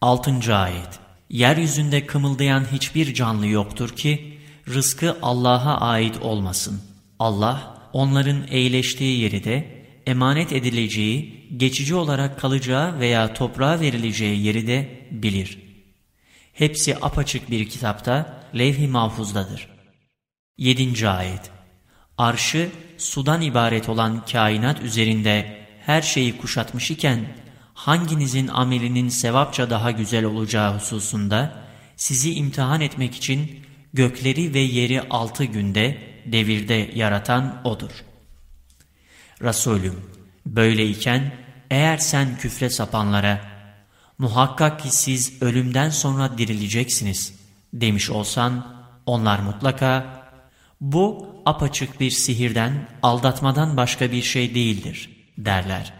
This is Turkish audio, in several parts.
6. Ayet Yeryüzünde kımıldayan hiçbir canlı yoktur ki, rızkı Allah'a ait olmasın. Allah, onların eğleştiği yeri de, emanet edileceği, geçici olarak kalacağı veya toprağa verileceği yeri de bilir. Hepsi apaçık bir kitapta, levh-i mahfuzdadır. 7. Ayet Arşı, sudan ibaret olan kainat üzerinde her şeyi kuşatmış iken, hanginizin amelinin sevapça daha güzel olacağı hususunda, sizi imtihan etmek için gökleri ve yeri altı günde, devirde yaratan O'dur. Resulüm, böyleyken eğer sen küfre sapanlara, muhakkak ki siz ölümden sonra dirileceksiniz demiş olsan, onlar mutlaka, bu apaçık bir sihirden, aldatmadan başka bir şey değildir derler.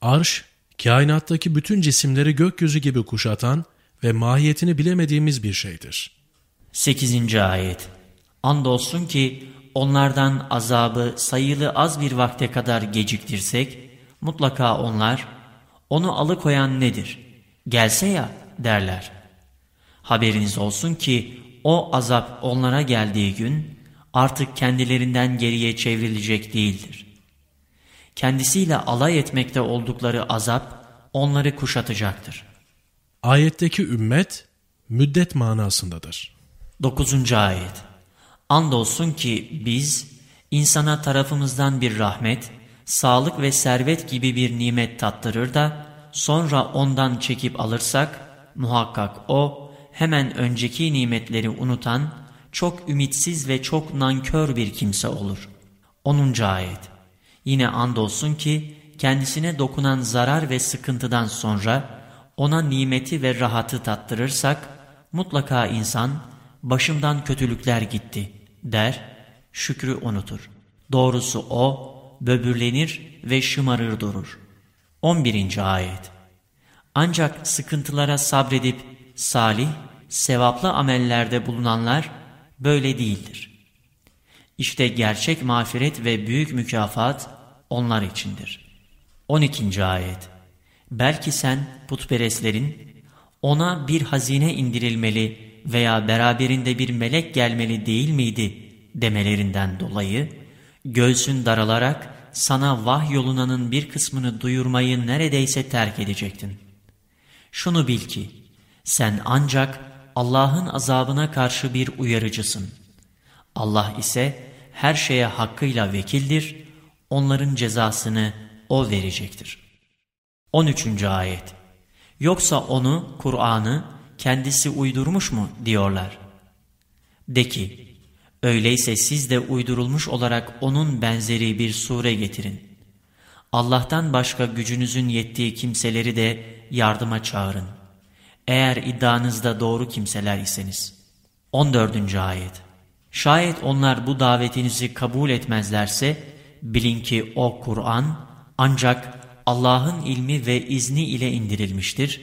Arş, kainattaki bütün cisimleri gökyüzü gibi kuşatan ve mahiyetini bilemediğimiz bir şeydir. 8. Ayet Andolsun ki onlardan azabı sayılı az bir vakte kadar geciktirsek, mutlaka onlar, onu alıkoyan nedir? Gelse ya derler. Haberiniz olsun ki o azap onlara geldiği gün artık kendilerinden geriye çevrilecek değildir. Kendisiyle alay etmekte oldukları azap onları kuşatacaktır. Ayetteki ümmet müddet manasındadır. 9. Ayet Andolsun ki biz insana tarafımızdan bir rahmet, sağlık ve servet gibi bir nimet tattırır da sonra ondan çekip alırsak muhakkak o hemen önceki nimetleri unutan çok ümitsiz ve çok nankör bir kimse olur. 10. Ayet Yine andolsun ki kendisine dokunan zarar ve sıkıntıdan sonra ona nimeti ve rahatı tattırırsak mutlaka insan başımdan kötülükler gitti der, şükrü unutur. Doğrusu o böbürlenir ve şımarır durur. 11. Ayet Ancak sıkıntılara sabredip salih, sevaplı amellerde bulunanlar böyle değildir. İşte gerçek mağfiret ve büyük mükafat onlar içindir. 12. Ayet Belki sen putperestlerin ona bir hazine indirilmeli veya beraberinde bir melek gelmeli değil miydi demelerinden dolayı göğsün daralarak sana vahyolunanın bir kısmını duyurmayı neredeyse terk edecektin. Şunu bil ki sen ancak Allah'ın azabına karşı bir uyarıcısın. Allah ise her şeye hakkıyla vekildir, onların cezasını O verecektir. 13. Ayet Yoksa onu, Kur'an'ı kendisi uydurmuş mu diyorlar. De ki, öyleyse siz de uydurulmuş olarak onun benzeri bir sure getirin. Allah'tan başka gücünüzün yettiği kimseleri de yardıma çağırın. Eğer iddianızda doğru kimseler iseniz. 14. Ayet Şayet onlar bu davetinizi kabul etmezlerse, bilin ki o Kur'an ancak Allah'ın ilmi ve izni ile indirilmiştir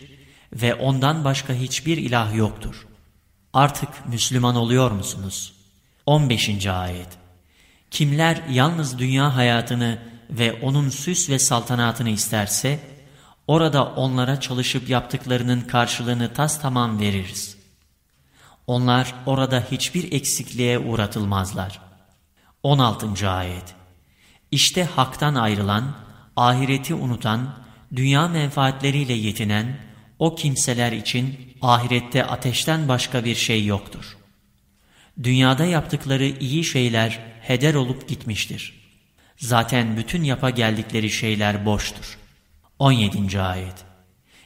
ve ondan başka hiçbir ilah yoktur. Artık Müslüman oluyor musunuz? 15. Ayet Kimler yalnız dünya hayatını ve onun süs ve saltanatını isterse, orada onlara çalışıp yaptıklarının karşılığını tas tamam veririz. Onlar orada hiçbir eksikliğe uğratılmazlar. 16. Ayet İşte haktan ayrılan, ahireti unutan, dünya menfaatleriyle yetinen, o kimseler için ahirette ateşten başka bir şey yoktur. Dünyada yaptıkları iyi şeyler heder olup gitmiştir. Zaten bütün yapa geldikleri şeyler boştur. 17. Ayet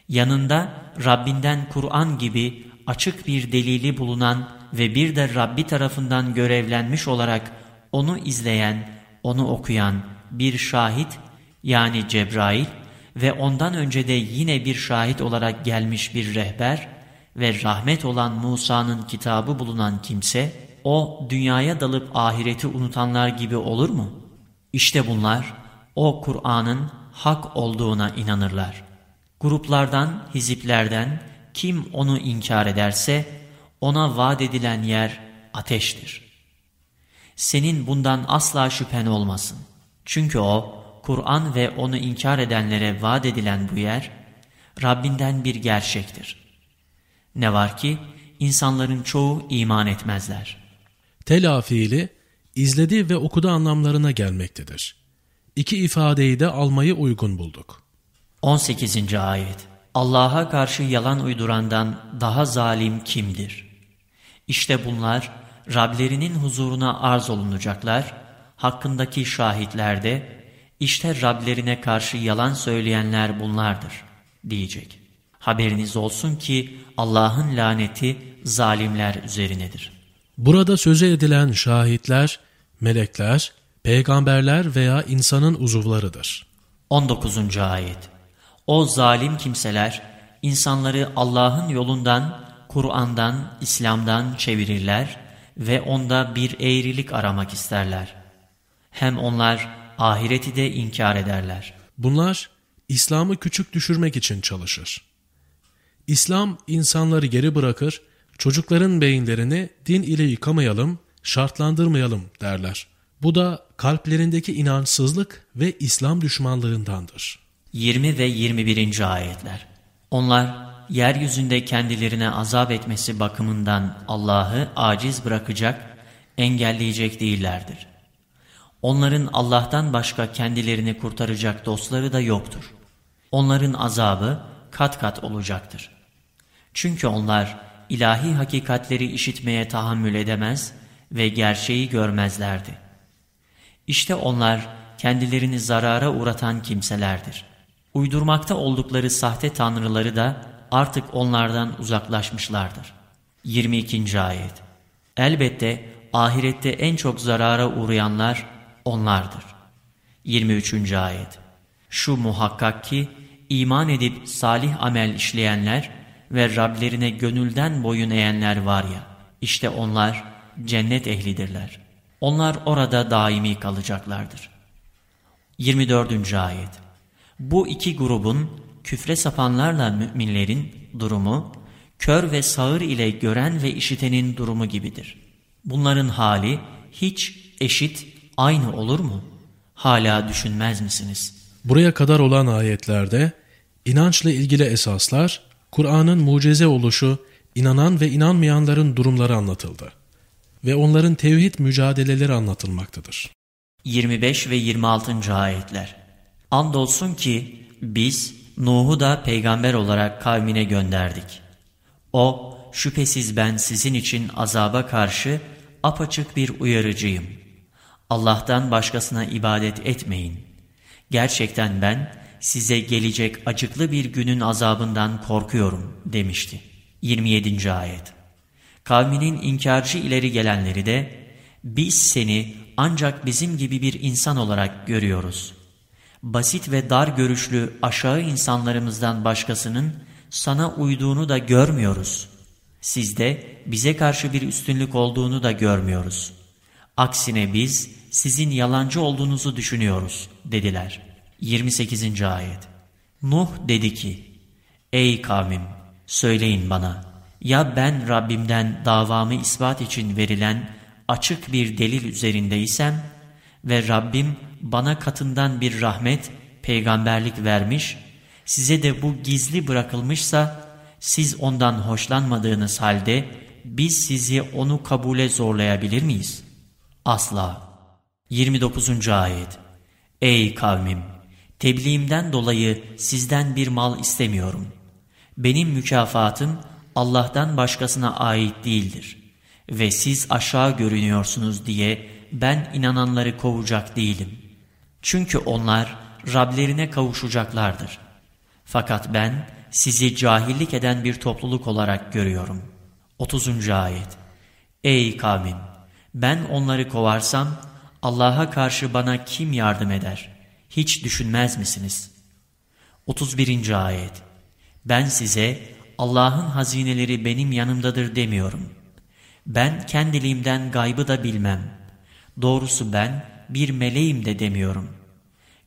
Yanında Rabbinden Kur'an gibi açık bir delili bulunan ve bir de Rabbi tarafından görevlenmiş olarak onu izleyen, onu okuyan bir şahit yani Cebrail ve ondan önce de yine bir şahit olarak gelmiş bir rehber ve rahmet olan Musa'nın kitabı bulunan kimse, o dünyaya dalıp ahireti unutanlar gibi olur mu? İşte bunlar o Kur'an'ın hak olduğuna inanırlar. Gruplardan, hiziplerden kim onu inkar ederse ona vaat edilen yer ateştir. Senin bundan asla şüphen olmasın. Çünkü o Kur'an ve onu inkar edenlere vaat edilen bu yer, Rabbinden bir gerçektir. Ne var ki insanların çoğu iman etmezler. Tela fiili izledi ve okudu anlamlarına gelmektedir. İki ifadeyi de almayı uygun bulduk. 18. Ayet Allah'a karşı yalan uydurandan daha zalim kimdir? İşte bunlar Rablerinin huzuruna arz olunacaklar, hakkındaki şahitler de işte Rablerine karşı yalan söyleyenler bunlardır diyecek. Haberiniz olsun ki Allah'ın laneti zalimler üzerinedir. Burada söze edilen şahitler, melekler, peygamberler veya insanın uzuvlarıdır. 19. Ayet O zalim kimseler insanları Allah'ın yolundan, Kur'an'dan, İslam'dan çevirirler ve onda bir eğrilik aramak isterler. Hem onlar ahireti de inkar ederler. Bunlar İslam'ı küçük düşürmek için çalışır. İslam insanları geri bırakır, çocukların beyinlerini din ile yıkamayalım, şartlandırmayalım derler. Bu da kalplerindeki inançsızlık ve İslam düşmanlığındandır. 20 ve 21. ayetler Onlar yeryüzünde kendilerine azap etmesi bakımından Allah'ı aciz bırakacak, engelleyecek değillerdir. Onların Allah'tan başka kendilerini kurtaracak dostları da yoktur. Onların azabı kat kat olacaktır. Çünkü onlar ilahi hakikatleri işitmeye tahammül edemez ve gerçeği görmezlerdi. İşte onlar kendilerini zarara uğratan kimselerdir. Uydurmakta oldukları sahte tanrıları da artık onlardan uzaklaşmışlardır. 22. Ayet Elbette ahirette en çok zarara uğrayanlar onlardır. 23. Ayet Şu muhakkak ki iman edip salih amel işleyenler ve Rablerine gönülden boyun eğenler var ya, işte onlar cennet ehlidirler. Onlar orada daimi kalacaklardır. 24. Ayet Bu iki grubun küfre sapanlarla müminlerin durumu, kör ve sağır ile gören ve işitenin durumu gibidir. Bunların hali hiç eşit, aynı olur mu? Hala düşünmez misiniz? Buraya kadar olan ayetlerde inançla ilgili esaslar, Kur'an'ın mucize oluşu, inanan ve inanmayanların durumları anlatıldı ve onların tevhid mücadeleleri anlatılmaktadır. 25 ve 26. ayetler Andolsun ki biz Nuh'u da peygamber olarak kavmine gönderdik. O, şüphesiz ben sizin için azaba karşı apaçık bir uyarıcıyım. Allah'tan başkasına ibadet etmeyin. Gerçekten ben size gelecek acıklı bir günün azabından korkuyorum demişti. 27. ayet Kavminin inkarcı ileri gelenleri de biz seni ancak bizim gibi bir insan olarak görüyoruz. Basit ve dar görüşlü aşağı insanlarımızdan başkasının sana uyduğunu da görmüyoruz. Sizde bize karşı bir üstünlük olduğunu da görmüyoruz. Aksine biz sizin yalancı olduğunuzu düşünüyoruz dediler. 28. ayet Nuh dedi ki Ey kavmim söyleyin bana ya ben Rabbimden davamı ispat için verilen açık bir delil üzerindeysem ve Rabbim bana katından bir rahmet, peygamberlik vermiş, size de bu gizli bırakılmışsa siz ondan hoşlanmadığınız halde biz sizi onu kabule zorlayabilir miyiz? Asla. 29. ayet Ey kavmim! Tebliğimden dolayı sizden bir mal istemiyorum. Benim mükafatım Allah'tan başkasına ait değildir. Ve siz aşağı görünüyorsunuz diye ben inananları kovacak değilim. Çünkü onlar Rablerine kavuşacaklardır. Fakat ben sizi cahillik eden bir topluluk olarak görüyorum. 30. Ayet Ey kavmim! Ben onları kovarsam Allah'a karşı bana kim yardım eder? Hiç düşünmez misiniz? 31. Ayet Ben size Allah'ın hazineleri benim yanımdadır demiyorum. Ben kendiliğimden gaybı da bilmem. Doğrusu ben bir meleğim de demiyorum.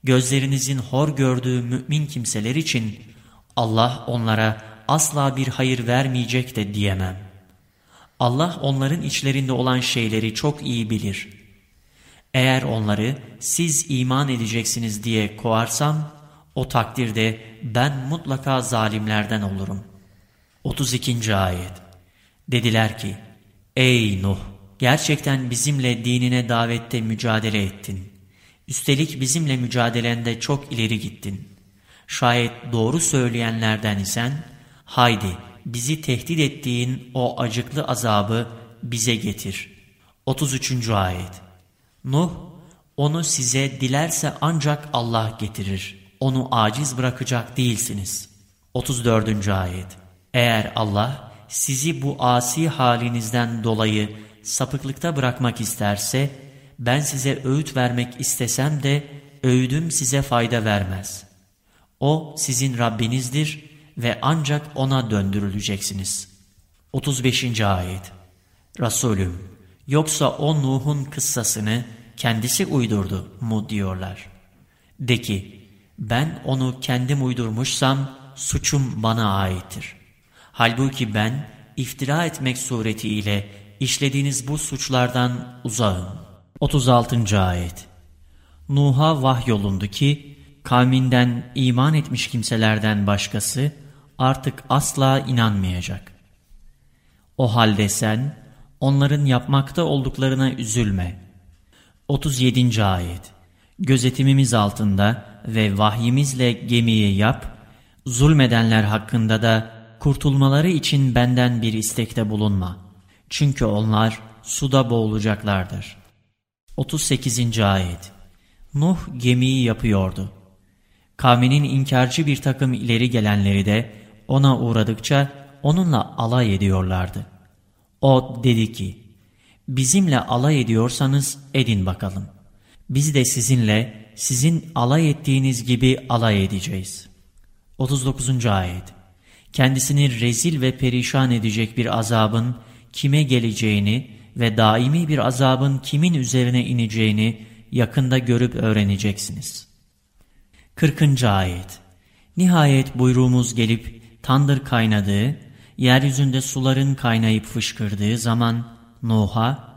Gözlerinizin hor gördüğü mümin kimseler için Allah onlara asla bir hayır vermeyecek de diyemem. Allah onların içlerinde olan şeyleri çok iyi bilir. Eğer onları siz iman edeceksiniz diye koarsam, O takdirde ben mutlaka zalimlerden olurum. 32. Ayet Dediler ki, Ey Nuh! Gerçekten bizimle dinine davette mücadele ettin. Üstelik bizimle mücadelende çok ileri gittin. Şayet doğru söyleyenlerden isen, haydi bizi tehdit ettiğin o acıklı azabı bize getir. 33. Ayet Nuh, onu size dilerse ancak Allah getirir. Onu aciz bırakacak değilsiniz. 34. Ayet Eğer Allah sizi bu asi halinizden dolayı sapıklıkta bırakmak isterse, ben size öğüt vermek istesem de öğüdüm size fayda vermez. O sizin Rabbinizdir ve ancak O'na döndürüleceksiniz. 35. Ayet Resulüm, yoksa o Nuh'un kıssasını kendisi uydurdu mu diyorlar. De ki, ben onu kendim uydurmuşsam suçum bana aittir. Halbuki ben iftira etmek suretiyle işlediğiniz bu suçlardan uzağım. 36. Ayet Nuh'a vahyolundu ki, kavminden iman etmiş kimselerden başkası artık asla inanmayacak. O halde sen, onların yapmakta olduklarına üzülme. 37. Ayet Gözetimimiz altında ve vahyimizle gemiyi yap, zulmedenler hakkında da kurtulmaları için benden bir istekte bulunma. Çünkü onlar suda boğulacaklardır. 38. Ayet Nuh gemiyi yapıyordu. Kavminin inkarcı bir takım ileri gelenleri de ona uğradıkça onunla alay ediyorlardı. O dedi ki, bizimle alay ediyorsanız edin bakalım. Biz de sizinle sizin alay ettiğiniz gibi alay edeceğiz. 39. Ayet Kendisini rezil ve perişan edecek bir azabın kime geleceğini ve daimi bir azabın kimin üzerine ineceğini yakında görüp öğreneceksiniz. 40. Ayet Nihayet buyruğumuz gelip tandır kaynadığı, yeryüzünde suların kaynayıp fışkırdığı zaman Nuh'a,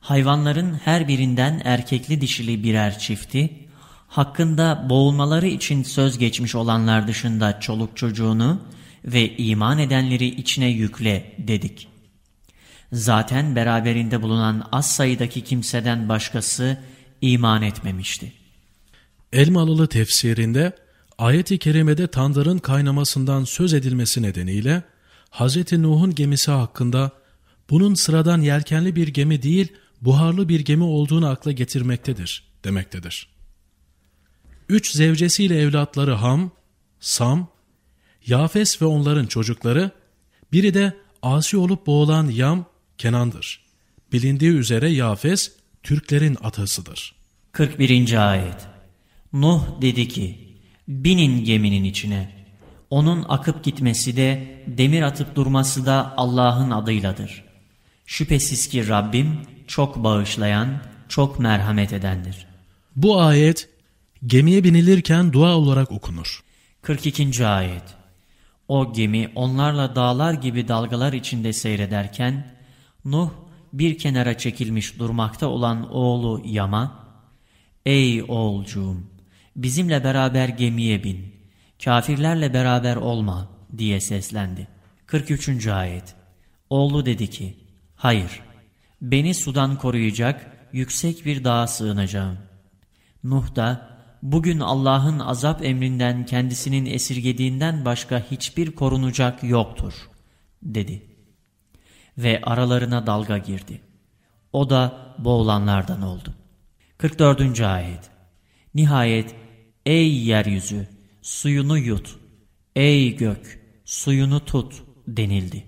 hayvanların her birinden erkekli dişili birer çifti, hakkında boğulmaları için söz geçmiş olanlar dışında çoluk çocuğunu ve iman edenleri içine yükle dedik. Zaten beraberinde bulunan az sayıdaki kimseden başkası iman etmemişti. Elmalılı tefsirinde ayet-i kerimede tandırın kaynamasından söz edilmesi nedeniyle Hz. Nuh'un gemisi hakkında bunun sıradan yelkenli bir gemi değil buharlı bir gemi olduğunu akla getirmektedir demektedir. Üç zevcesiyle evlatları Ham, Sam, Yafes ve onların çocukları, biri de asi olup boğulan Yam, Kenan'dır. Bilindiği üzere Yafes, Türklerin atasıdır. 41. Ayet Nuh dedi ki, binin geminin içine. Onun akıp gitmesi de, demir atıp durması da Allah'ın adıyladır. Şüphesiz ki Rabbim çok bağışlayan, çok merhamet edendir. Bu ayet gemiye binilirken dua olarak okunur. 42. Ayet O gemi onlarla dağlar gibi dalgalar içinde seyrederken, Nuh bir kenara çekilmiş durmakta olan oğlu Yam'a, Ey oğulcuğum! Bizimle beraber gemiye bin, kafirlerle beraber olma diye seslendi. 43. Ayet Oğlu dedi ki, Hayır, beni sudan koruyacak yüksek bir dağa sığınacağım. Nuh da, bugün Allah'ın azap emrinden kendisinin esirgediğinden başka hiçbir korunacak yoktur, dedi. Ve aralarına dalga girdi. O da boğulanlardan oldu. 44. Ayet Nihayet, ey yeryüzü, suyunu yut, ey gök, suyunu tut denildi.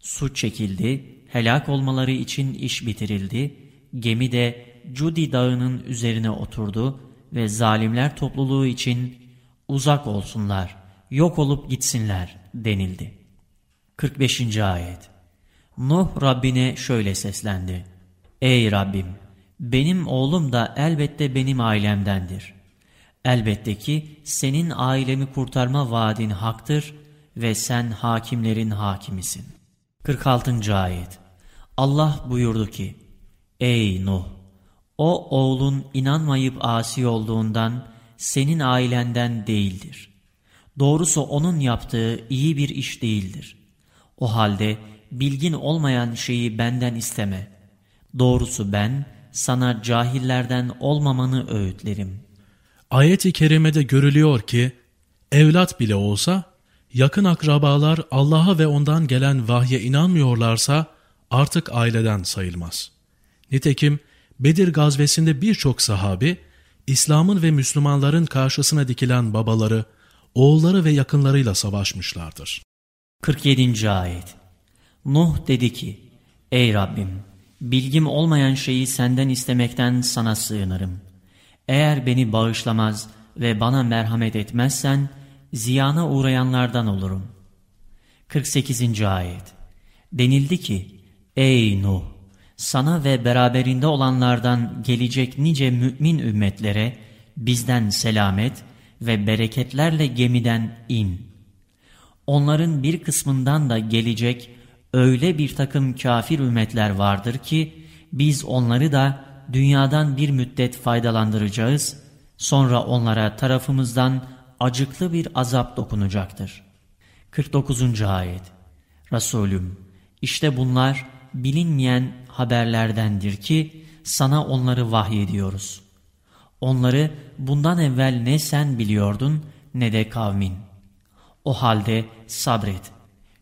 Su çekildi, helak olmaları için iş bitirildi, gemi de Cudi dağının üzerine oturdu ve zalimler topluluğu için uzak olsunlar, yok olup gitsinler denildi. 45. Ayet Nuh Rabbine şöyle seslendi. Ey Rabbim! Benim oğlum da elbette benim ailemdendir. Elbette ki senin ailemi kurtarma vaadin haktır ve sen hakimlerin hakimisin. 46. Ayet Allah buyurdu ki, Ey Nuh! O oğlun inanmayıp asi olduğundan senin ailenden değildir. Doğrusu onun yaptığı iyi bir iş değildir. O halde bilgin olmayan şeyi benden isteme. Doğrusu ben sana cahillerden olmamanı öğütlerim. Ayet-i kerimede görülüyor ki, evlat bile olsa, yakın akrabalar Allah'a ve ondan gelen vahye inanmıyorlarsa artık aileden sayılmaz. Nitekim Bedir gazvesinde birçok sahabi, İslam'ın ve Müslümanların karşısına dikilen babaları, oğulları ve yakınlarıyla savaşmışlardır. 47. Ayet Nuh dedi ki, Ey Rabbim! Bilgim olmayan şeyi senden istemekten sana sığınırım. Eğer beni bağışlamaz ve bana merhamet etmezsen, ziyana uğrayanlardan olurum. 48. Ayet Denildi ki, Ey Nuh! Sana ve beraberinde olanlardan gelecek nice mümin ümmetlere bizden selamet ve bereketlerle gemiden in. Onların bir kısmından da gelecek öyle bir takım kafir ümmetler vardır ki biz onları da dünyadan bir müddet faydalandıracağız, sonra onlara tarafımızdan acıklı bir azap dokunacaktır. 49. Ayet Resulüm, işte bunlar bilinmeyen haberlerdendir ki sana onları vahyediyoruz. Onları bundan evvel ne sen biliyordun ne de kavmin. O halde sabret.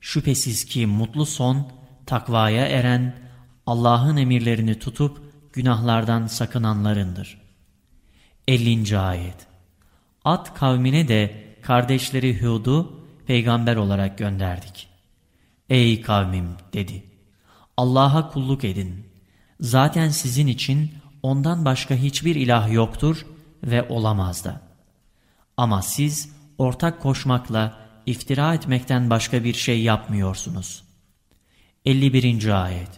Şüphesiz ki mutlu son, takvaya eren, Allah'ın emirlerini tutup günahlardan sakınanlarındır. 50. Ayet At kavmine de kardeşleri Hud'u peygamber olarak gönderdik. Ey kavmim dedi. Allah'a kulluk edin. Zaten sizin için ondan başka hiçbir ilah yoktur ve olamaz da. Ama siz ortak koşmakla iftira etmekten başka bir şey yapmıyorsunuz. 51. Ayet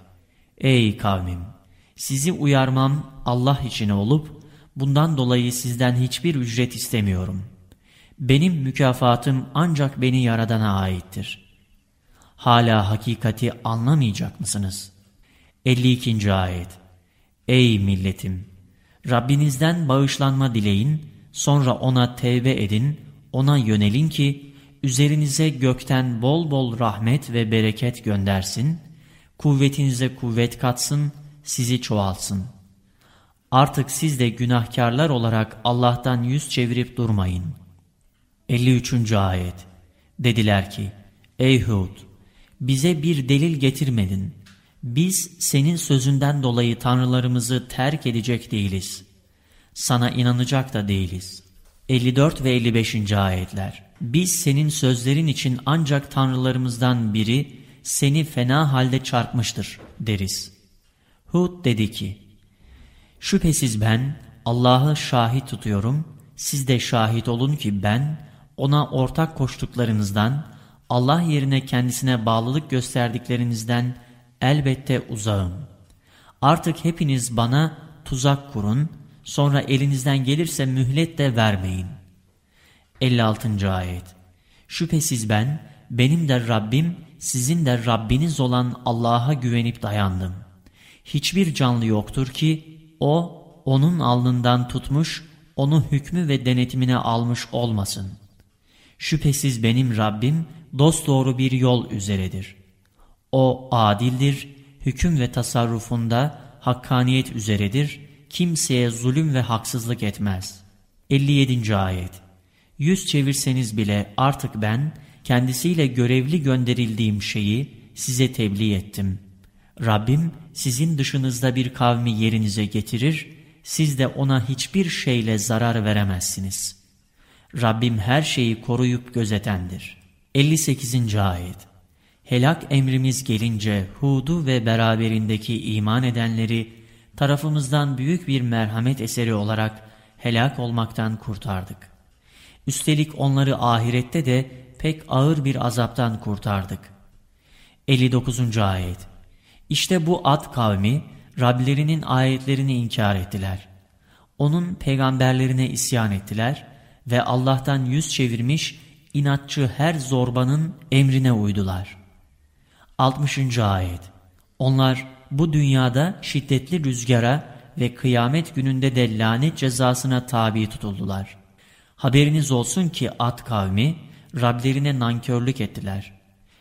Ey kavmim! Sizi uyarmam Allah için olup, bundan dolayı sizden hiçbir ücret istemiyorum. Benim mükafatım ancak beni yaradana aittir. Hala hakikati anlamayacak mısınız? 52. Ayet Ey milletim! Rabbinizden bağışlanma dileyin, sonra ona tevbe edin, ona yönelin ki, üzerinize gökten bol bol rahmet ve bereket göndersin, kuvvetinize kuvvet katsın, sizi çoğalsın. Artık siz de günahkarlar olarak Allah'tan yüz çevirip durmayın. 53. Ayet Dediler ki, Ey Hud! Bize bir delil getirmedin. Biz senin sözünden dolayı tanrılarımızı terk edecek değiliz. Sana inanacak da değiliz. 54 ve 55. Ayetler Biz senin sözlerin için ancak tanrılarımızdan biri seni fena halde çarpmıştır deriz. Hud dedi ki, Şüphesiz ben Allah'ı şahit tutuyorum, siz de şahit olun ki ben ona ortak koştuklarınızdan, Allah yerine kendisine bağlılık gösterdiklerinizden elbette uzağım. Artık hepiniz bana tuzak kurun, sonra elinizden gelirse mühlet de vermeyin. 56. Ayet Şüphesiz ben, benim de Rabbim, sizin de Rabbiniz olan Allah'a güvenip dayandım. Hiçbir canlı yoktur ki, o, onun alnından tutmuş, onu hükmü ve denetimine almış olmasın. Şüphesiz benim Rabbim, dosdoğru bir yol üzeredir. O adildir, hüküm ve tasarrufunda hakkaniyet üzeredir, kimseye zulüm ve haksızlık etmez. 57. Ayet Yüz çevirseniz bile artık ben, kendisiyle görevli gönderildiğim şeyi size tebliğ ettim. Rabbim sizin dışınızda bir kavmi yerinize getirir, siz de ona hiçbir şeyle zarar veremezsiniz. Rabbim her şeyi koruyup gözetendir. 58. Ayet Helak emrimiz gelince Hud'u ve beraberindeki iman edenleri tarafımızdan büyük bir merhamet eseri olarak helak olmaktan kurtardık. Üstelik onları ahirette de pek ağır bir azaptan kurtardık. 59. Ayet İşte bu Ad kavmi Rablerinin ayetlerini inkar ettiler. Onun peygamberlerine isyan ettiler ve Allah'tan yüz çevirmiş inatçı her zorbanın emrine uydular. 60. Ayet Onlar bu dünyada şiddetli rüzgara ve kıyamet gününde de lanet cezasına tabi tutuldular. Haberiniz olsun ki Ad kavmi Rablerine nankörlük ettiler.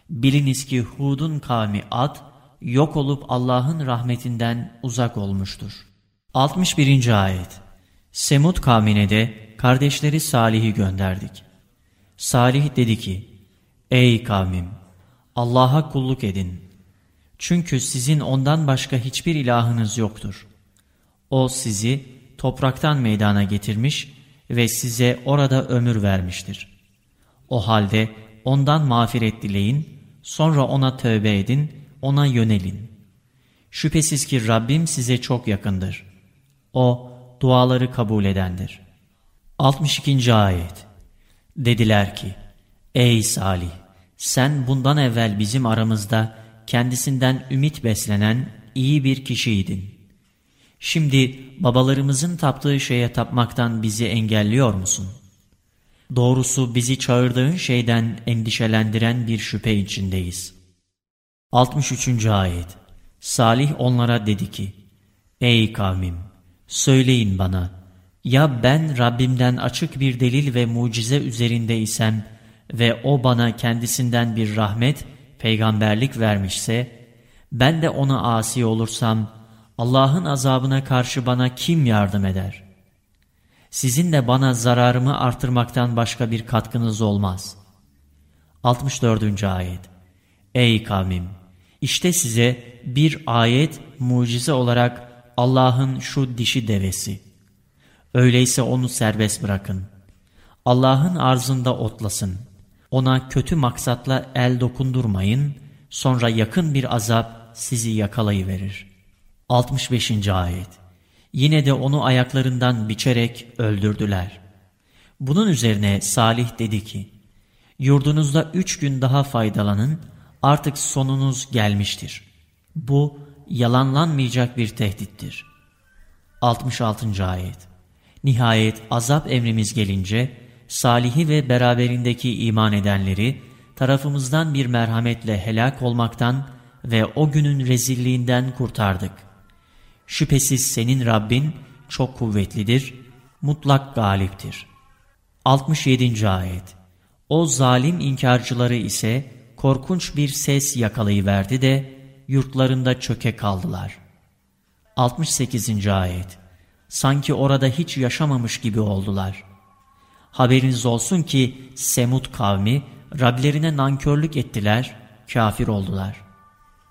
Biliniz ki Hud'un kavmi Ad yok olup Allah'ın rahmetinden uzak olmuştur. 61. Ayet Semud kavmine de kardeşleri Salih'i gönderdik. Salih dedi ki, Ey kavmim! Allah'a kulluk edin. Çünkü sizin ondan başka hiçbir ilahınız yoktur. O sizi topraktan meydana getirmiş ve size orada ömür vermiştir. O halde ondan mağfiret dileyin, sonra ona tövbe edin, ona yönelin. Şüphesiz ki Rabbim size çok yakındır. O duaları kabul edendir. 62. Ayet Dediler ki, Ey Salih! Sen bundan evvel bizim aramızda kendisinden ümit beslenen iyi bir kişiydin. Şimdi babalarımızın taptığı şeye tapmaktan bizi engelliyor musun? Doğrusu bizi çağırdığın şeyden endişelendiren bir şüphe içindeyiz. 63. Ayet Salih onlara dedi ki, Ey kavmim! Söyleyin bana, ya ben Rabbimden açık bir delil ve mucize üzerinde isem ve o bana kendisinden bir rahmet, peygamberlik vermişse, ben de ona asi olursam, Allah'ın azabına karşı bana kim yardım eder? Sizin de bana zararımı artırmaktan başka bir katkınız olmaz. 64. Ayet Ey kavmim! İşte size bir ayet, mucize olarak Allah'ın şu dişi devesi. Öyleyse onu serbest bırakın. Allah'ın arzında otlasın. Ona kötü maksatla el dokundurmayın, sonra yakın bir azap sizi yakalayıverir. 65. Ayet Yine de onu ayaklarından biçerek öldürdüler. Bunun üzerine Salih dedi ki, Yurdunuzda üç gün daha faydalanın, artık sonunuz gelmiştir. Bu yalanlanmayacak bir tehdittir. 66. Ayet Nihayet azap emrimiz gelince, Salih'i ve beraberindeki iman edenleri, tarafımızdan bir merhametle helak olmaktan ve o günün rezilliğinden kurtardık. Şüphesiz senin Rabbin çok kuvvetlidir, mutlak galiptir. 67. Ayet O zalim inkarcıları ise korkunç bir ses yakalayıverdi de yurtlarında çöke kaldılar. 68. Ayet Sanki orada hiç yaşamamış gibi oldular. Haberiniz olsun ki Semud kavmi Rablerine nankörlük ettiler, kafir oldular.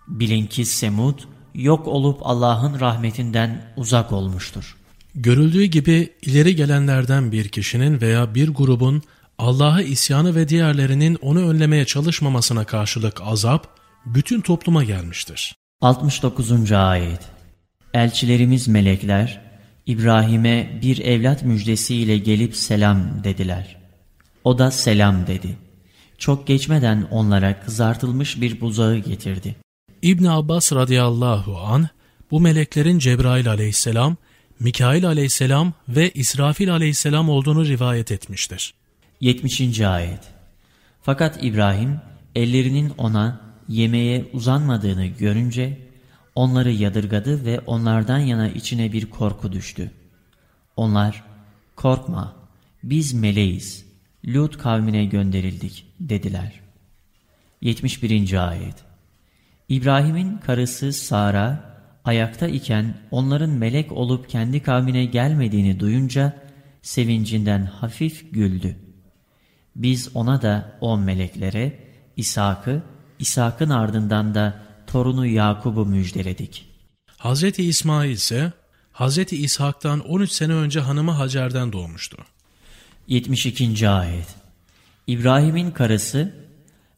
Bilin ki Semud yok olup Allah'ın rahmetinden uzak olmuştur. Görüldüğü gibi ileri gelenlerden bir kişinin veya bir grubun Allah'a isyanı ve diğerlerinin onu önlemeye çalışmamasına karşılık azap bütün topluma gelmiştir. 69. Ayet Elçilerimiz melekler İbrahim'e bir evlat müjdesiyle gelip selam dediler. O da selam dedi. Çok geçmeden onlara kızartılmış bir buzağı getirdi. İbn Abbas radıyallahu an bu meleklerin Cebrail aleyhisselam, Mikail aleyhisselam ve İsrafil aleyhisselam olduğunu rivayet etmiştir. 70. Ayet Fakat İbrahim ellerinin ona yemeğe uzanmadığını görünce onları yadırgadı ve onlardan yana içine bir korku düştü. Onlar korkma biz meleğiz Lut kavmine gönderildik dediler. 71. Ayet İbrahim'in karısı Sara ayakta iken onların melek olup kendi kavmine gelmediğini duyunca sevincinden hafif güldü. Biz ona da o meleklere İshak'ı, İshak'ın ardından da torunu Yakub'u müjdeledik. Hazreti İsmail ise Hazreti İshak'tan 13 sene önce hanımı Hacer'den doğmuştu. 72. Ayet İbrahim'in karısı,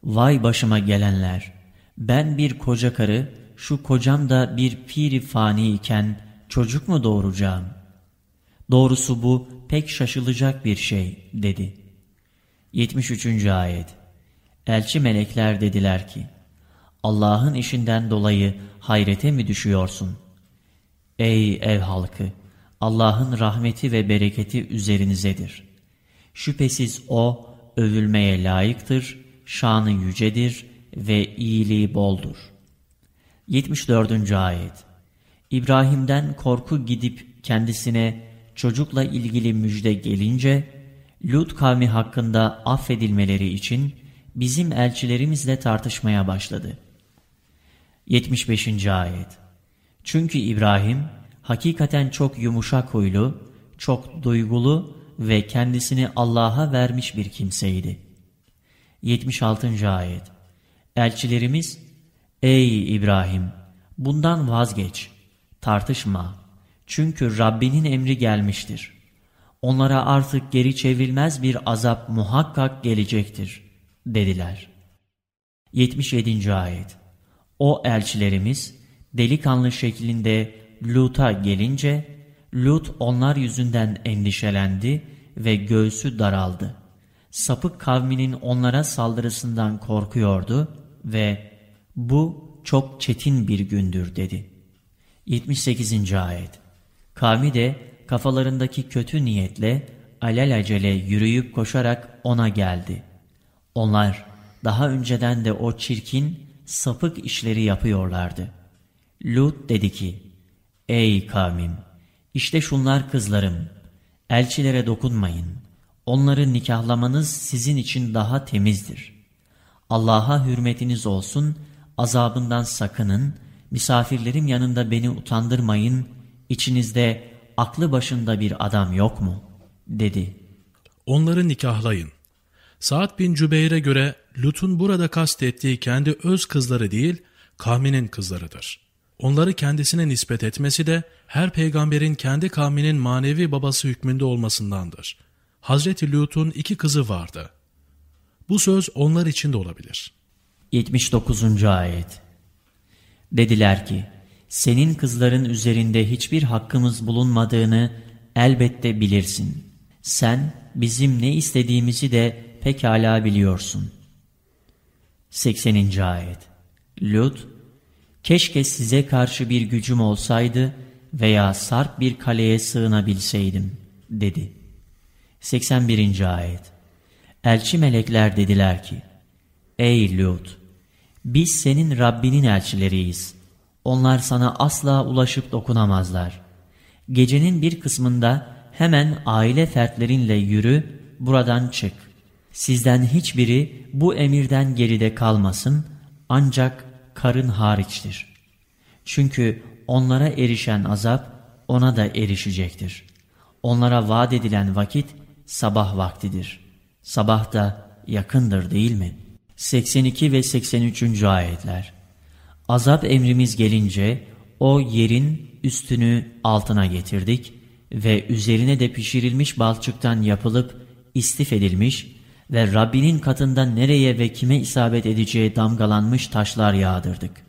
Vay başıma gelenler! Ben bir koca karı, şu kocam da bir piri fani iken çocuk mu doğuracağım? Doğrusu bu pek şaşılacak bir şey, dedi. 73. Ayet Elçi melekler dediler ki, Allah'ın işinden dolayı hayrete mi düşüyorsun? Ey ev halkı! Allah'ın rahmeti ve bereketi üzerinizedir. Şüphesiz O övülmeye layıktır, şanı yücedir ve iyiliği boldur. 74. Ayet İbrahim'den korku gidip kendisine çocukla ilgili müjde gelince, Lut kavmi hakkında affedilmeleri için bizim elçilerimizle tartışmaya başladı. 75. Ayet Çünkü İbrahim hakikaten çok yumuşak huylu, çok duygulu ve kendisini Allah'a vermiş bir kimseydi. 76. Ayet Elçilerimiz, Ey İbrahim! Bundan vazgeç, tartışma. Çünkü Rabbinin emri gelmiştir. Onlara artık geri çevrilmez bir azap muhakkak gelecektir, dediler. 77. Ayet O elçilerimiz, delikanlı şeklinde Lut'a gelince, Lut onlar yüzünden endişelendi ve göğsü daraldı. Sapık kavminin onlara saldırısından korkuyordu ve bu çok çetin bir gündür dedi. 78. Ayet Kavmi de kafalarındaki kötü niyetle alelacele yürüyüp koşarak ona geldi. Onlar daha önceden de o çirkin, sapık işleri yapıyorlardı. Lut dedi ki, Ey kavmim! İşte şunlar kızlarım. Elçilere dokunmayın. Onları nikahlamanız sizin için daha temizdir. Allah'a hürmetiniz olsun, azabından sakının, misafirlerim yanında beni utandırmayın, içinizde aklı başında bir adam yok mu? dedi. Onları nikahlayın. Saad bin Cübeyr'e göre Lut'un burada kastettiği kendi öz kızları değil, kavminin kızlarıdır. Onları kendisine nispet etmesi de her peygamberin kendi kavminin manevi babası hükmünde olmasındandır. Hazreti Lut'un iki kızı vardı. Bu söz onlar için de olabilir. 79. Ayet Dediler ki, senin kızların üzerinde hiçbir hakkımız bulunmadığını elbette bilirsin. Sen bizim ne istediğimizi de pekala biliyorsun. 80. Ayet Lut, keşke size karşı bir gücüm olsaydı veya sarp bir kaleye sığınabilseydim, dedi. 81. Ayet Elçi melekler dediler ki, Ey Lut! Biz senin Rabbinin elçileriyiz. Onlar sana asla ulaşıp dokunamazlar. Gecenin bir kısmında hemen aile fertlerinle yürü, buradan çık. Sizden hiçbiri bu emirden geride kalmasın, ancak karın hariçtir. Çünkü onlara erişen azap ona da erişecektir. Onlara vaat edilen vakit sabah vaktidir. Sabah da yakındır değil mi? 82 ve 83. ayetler Azap emrimiz gelince o yerin üstünü altına getirdik ve üzerine de pişirilmiş balçıktan yapılıp istif edilmiş ve Rabbinin katında nereye ve kime isabet edeceği damgalanmış taşlar yağdırdık.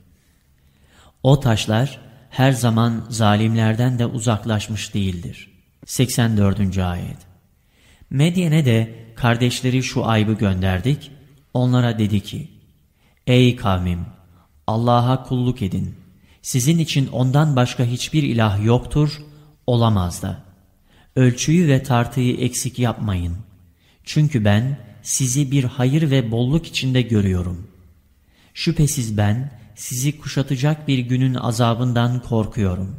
O taşlar her zaman zalimlerden de uzaklaşmış değildir. 84. Ayet Medyen'e de kardeşleri şu aybı gönderdik. Onlara dedi ki, Ey kavmim! Allah'a kulluk edin. Sizin için ondan başka hiçbir ilah yoktur, olamaz da. Ölçüyü ve tartıyı eksik yapmayın. Çünkü ben sizi bir hayır ve bolluk içinde görüyorum. Şüphesiz ben sizi kuşatacak bir günün azabından korkuyorum.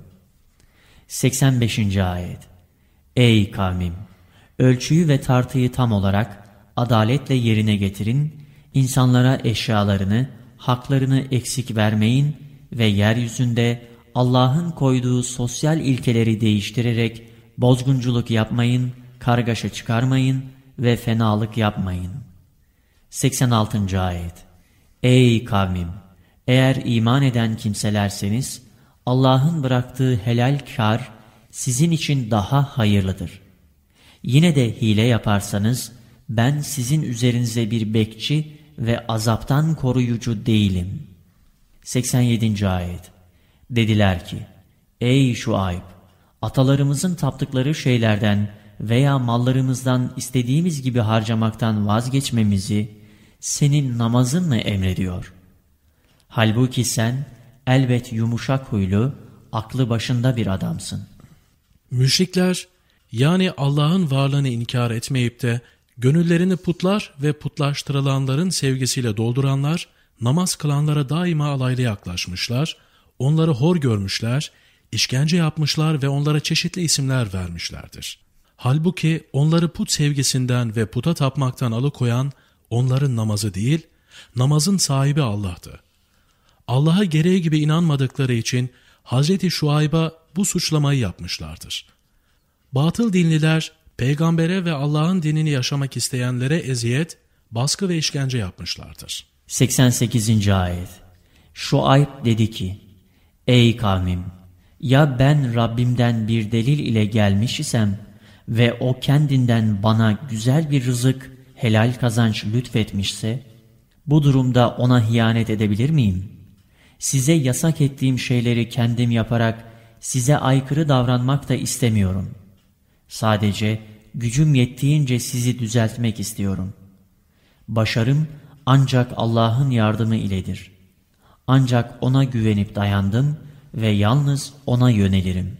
85. Ayet Ey kavmim! Ölçüyü ve tartıyı tam olarak adaletle yerine getirin, insanlara eşyalarını, haklarını eksik vermeyin ve yeryüzünde Allah'ın koyduğu sosyal ilkeleri değiştirerek bozgunculuk yapmayın, kargaşa çıkarmayın ve fenalık yapmayın. 86. Ayet Ey kavmim! Eğer iman eden kimselerseniz, Allah'ın bıraktığı helal kar sizin için daha hayırlıdır. Yine de hile yaparsanız, ben sizin üzerinize bir bekçi ve azaptan koruyucu değilim. 87. Ayet Dediler ki, Ey Şuayb! Atalarımızın taptıkları şeylerden veya mallarımızdan istediğimiz gibi harcamaktan vazgeçmemizi senin namazın mı emrediyor? Halbuki sen elbet yumuşak huylu, aklı başında bir adamsın. Müşrikler yani Allah'ın varlığını inkar etmeyip de Gönüllerini putlar ve putlaştırılanların sevgisiyle dolduranlar, namaz kılanlara daima alaylı yaklaşmışlar, onları hor görmüşler, işkence yapmışlar ve onlara çeşitli isimler vermişlerdir. Halbuki onları put sevgisinden ve puta tapmaktan alıkoyan onların namazı değil, namazın sahibi Allah'tı. Allah'a gereği gibi inanmadıkları için Hz. Şuayb'a bu suçlamayı yapmışlardır. Batıl dinliler, peygambere ve Allah'ın dinini yaşamak isteyenlere eziyet, baskı ve işkence yapmışlardır. 88. Ayet Şuayb dedi ki, Ey kavmim! Ya ben Rabbimden bir delil ile gelmiş isem ve o kendinden bana güzel bir rızık, helal kazanç lütfetmişse, bu durumda ona hiyanet edebilir miyim? Size yasak ettiğim şeyleri kendim yaparak size aykırı davranmak da istemiyorum. Sadece gücüm yettiğince sizi düzeltmek istiyorum. Başarım ancak Allah'ın yardımı iledir. Ancak O'na güvenip dayandım ve yalnız O'na yönelirim.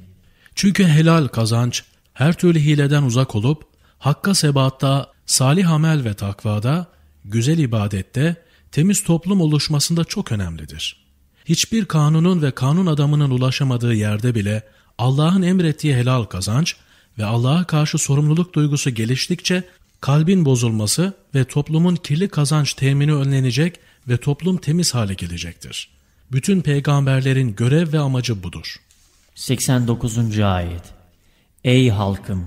Çünkü helal kazanç her türlü hileden uzak olup, hakka sebatta, salih amel ve takvada, güzel ibadette, temiz toplum oluşmasında çok önemlidir. Hiçbir kanunun ve kanun adamının ulaşamadığı yerde bile Allah'ın emrettiği helal kazanç ve Allah'a karşı sorumluluk duygusu geliştikçe kalbin bozulması ve toplumun kirli kazanç temini önlenecek ve toplum temiz hale gelecektir. Bütün peygamberlerin görev ve amacı budur. 89. Ayet Ey halkım!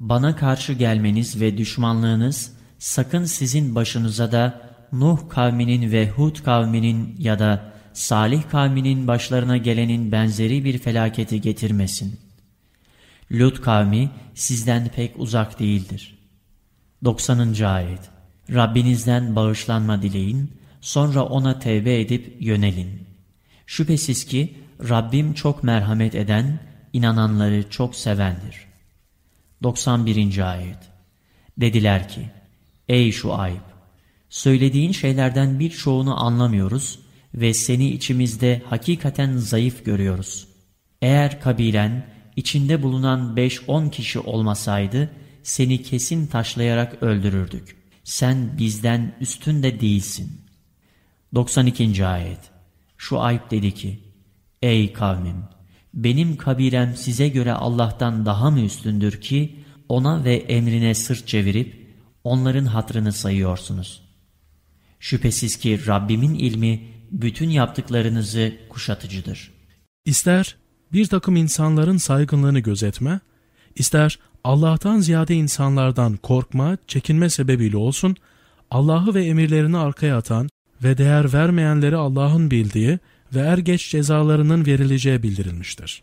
Bana karşı gelmeniz ve düşmanlığınız sakın sizin başınıza da Nuh kavminin ve Hud kavminin ya da Salih kavminin başlarına gelenin benzeri bir felaketi getirmesin. Lut kavmi sizden pek uzak değildir. 90. Ayet Rabbinizden bağışlanma dileyin, sonra ona tevbe edip yönelin. Şüphesiz ki Rabbim çok merhamet eden, inananları çok sevendir. 91. Ayet Dediler ki, Ey şu ayıp! Söylediğin şeylerden birçoğunu anlamıyoruz ve seni içimizde hakikaten zayıf görüyoruz. Eğer kabilen, içinde bulunan 5-10 kişi olmasaydı, seni kesin taşlayarak öldürürdük. Sen bizden üstün de değilsin. 92. Ayet Şu ayıp dedi ki, Ey kavmim! Benim kabilem size göre Allah'tan daha mı üstündür ki, ona ve emrine sırt çevirip, onların hatrını sayıyorsunuz. Şüphesiz ki Rabbimin ilmi, bütün yaptıklarınızı kuşatıcıdır. İster bir takım insanların saygınlığını gözetme, ister Allah'tan ziyade insanlardan korkma, çekinme sebebiyle olsun, Allah'ı ve emirlerini arkaya atan ve değer vermeyenleri Allah'ın bildiği ve er geç cezalarının verileceği bildirilmiştir.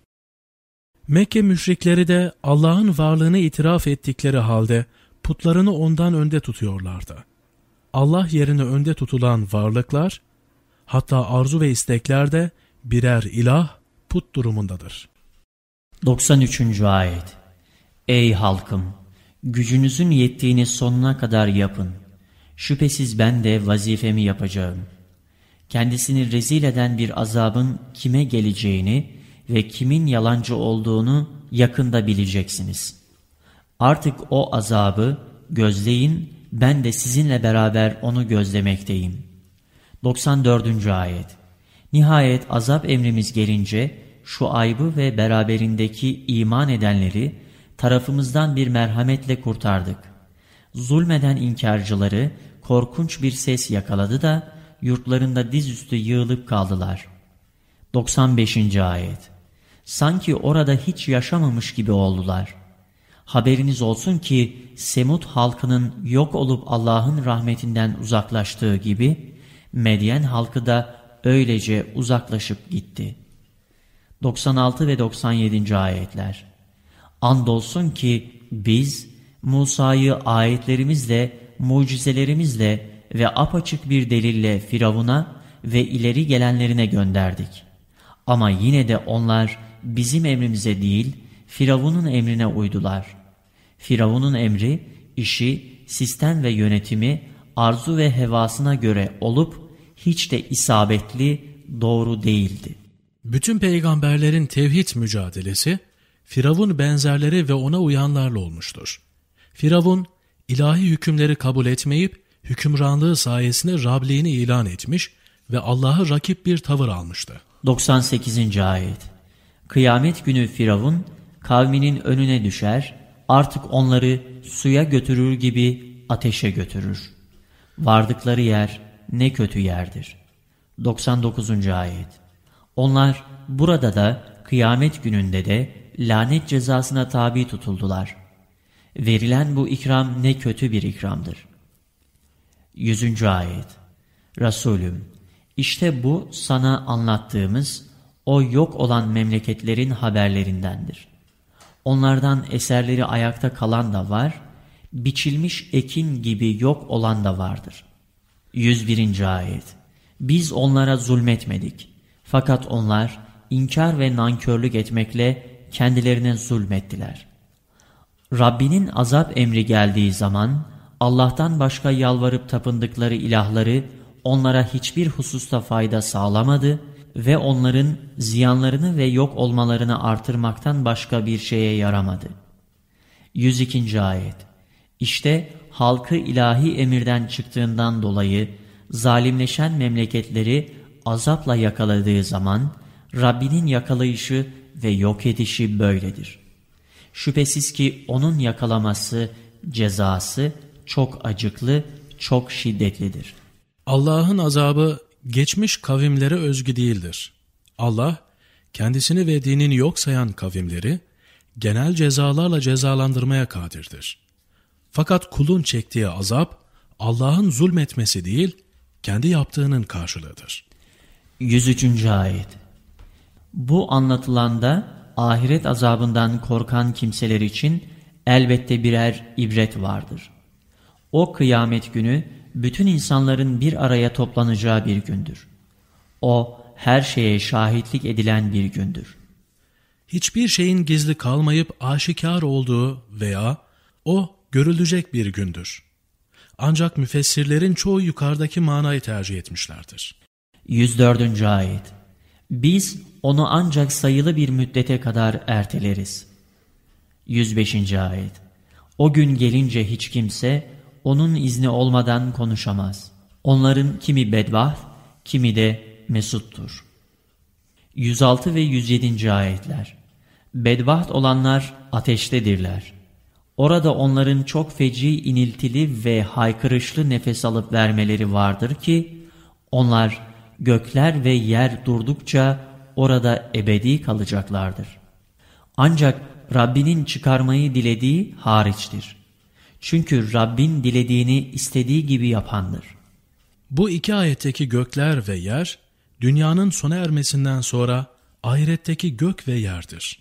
Mekke müşrikleri de Allah'ın varlığını itiraf ettikleri halde putlarını ondan önde tutuyorlardı. Allah yerine önde tutulan varlıklar, hatta arzu ve istekler de birer ilah, put durumundadır. 93. Ayet Ey halkım! Gücünüzün yettiğini sonuna kadar yapın. Şüphesiz ben de vazifemi yapacağım. Kendisini rezil eden bir azabın kime geleceğini ve kimin yalancı olduğunu yakında bileceksiniz. Artık o azabı gözleyin, ben de sizinle beraber onu gözlemekteyim. 94. Ayet Nihayet azap emrimiz gelince şu aybı ve beraberindeki iman edenleri tarafımızdan bir merhametle kurtardık. Zulmeden inkarcıları korkunç bir ses yakaladı da yurtlarında dizüstü yığılıp kaldılar. 95. Ayet Sanki orada hiç yaşamamış gibi oldular. Haberiniz olsun ki Semud halkının yok olup Allah'ın rahmetinden uzaklaştığı gibi Medyen halkı da öylece uzaklaşıp gitti. 96 ve 97. ayetler Andolsun ki biz Musa'yı ayetlerimizle, mucizelerimizle ve apaçık bir delille Firavun'a ve ileri gelenlerine gönderdik. Ama yine de onlar bizim emrimize değil, Firavun'un emrine uydular. Firavun'un emri, işi, sistem ve yönetimi arzu ve hevasına göre olup hiç de isabetli, doğru değildi. Bütün peygamberlerin tevhid mücadelesi, Firavun benzerleri ve ona uyanlarla olmuştur. Firavun, ilahi hükümleri kabul etmeyip, hükümranlığı sayesinde Rabliğini ilan etmiş ve Allah'a rakip bir tavır almıştı. 98. Ayet Kıyamet günü Firavun, kavminin önüne düşer, artık onları suya götürür gibi ateşe götürür. Vardıkları yer ne kötü yerdir. 99. Ayet Onlar burada da kıyamet gününde de lanet cezasına tabi tutuldular. Verilen bu ikram ne kötü bir ikramdır. 100. Ayet Resulüm, işte bu sana anlattığımız o yok olan memleketlerin haberlerindendir. Onlardan eserleri ayakta kalan da var, biçilmiş ekin gibi yok olan da vardır. 101. Ayet Biz onlara zulmetmedik. Fakat onlar inkar ve nankörlük etmekle kendilerine zulmettiler. Rabbinin azap emri geldiği zaman Allah'tan başka yalvarıp tapındıkları ilahları onlara hiçbir hususta fayda sağlamadı ve onların ziyanlarını ve yok olmalarını artırmaktan başka bir şeye yaramadı. 102. Ayet İşte halkı ilahi emirden çıktığından dolayı zalimleşen memleketleri azapla yakaladığı zaman Rabbinin yakalayışı ve yok edişi böyledir. Şüphesiz ki onun yakalaması, cezası çok acıklı, çok şiddetlidir. Allah'ın azabı geçmiş kavimlere özgü değildir. Allah, kendisini ve dinini yok sayan kavimleri, genel cezalarla cezalandırmaya kadirdir. Fakat kulun çektiği azap, Allah'ın zulmetmesi değil, kendi yaptığının karşılığıdır. 103. Ayet Bu anlatılanda ahiret azabından korkan kimseler için elbette birer ibret vardır. O kıyamet günü bütün insanların bir araya toplanacağı bir gündür. O her şeye şahitlik edilen bir gündür. Hiçbir şeyin gizli kalmayıp aşikar olduğu veya o görülecek bir gündür. Ancak müfessirlerin çoğu yukarıdaki manayı tercih etmişlerdir. 104. Ayet Biz onu ancak sayılı bir müddete kadar erteleriz. 105. Ayet O gün gelince hiç kimse onun izni olmadan konuşamaz. Onların kimi bedbaht, kimi de mesuttur. 106 ve 107. ayetler Bedbaht olanlar ateştedirler. Orada onların çok feci iniltili ve haykırışlı nefes alıp vermeleri vardır ki, onlar gökler ve yer durdukça orada ebedi kalacaklardır. Ancak Rabbinin çıkarmayı dilediği hariçtir. Çünkü Rabbin dilediğini istediği gibi yapandır. Bu iki ayetteki gökler ve yer, dünyanın sona ermesinden sonra ahiretteki gök ve yerdir.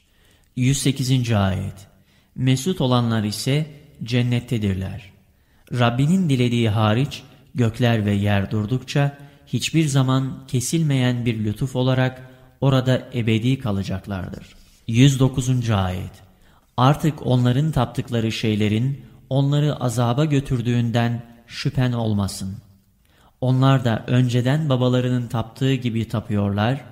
108. Ayet Mesut olanlar ise cennettedirler. Rabbinin dilediği hariç gökler ve yer durdukça hiçbir zaman kesilmeyen bir lütuf olarak orada ebedi kalacaklardır. 109. Ayet Artık onların taptıkları şeylerin onları azaba götürdüğünden şüphen olmasın. Onlar da önceden babalarının taptığı gibi tapıyorlar,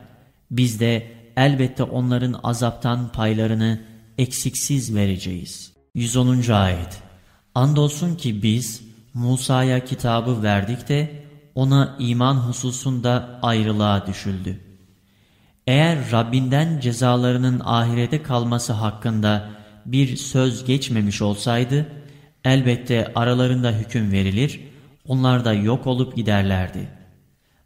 biz de elbette onların azaptan paylarını eksiksiz vereceğiz. 110. Ayet Andolsun ki biz Musa'ya kitabı verdik de ona iman hususunda ayrılığa düşüldü. Eğer Rabbinden cezalarının ahirete kalması hakkında bir söz geçmemiş olsaydı, Elbette aralarında hüküm verilir, onlar da yok olup giderlerdi.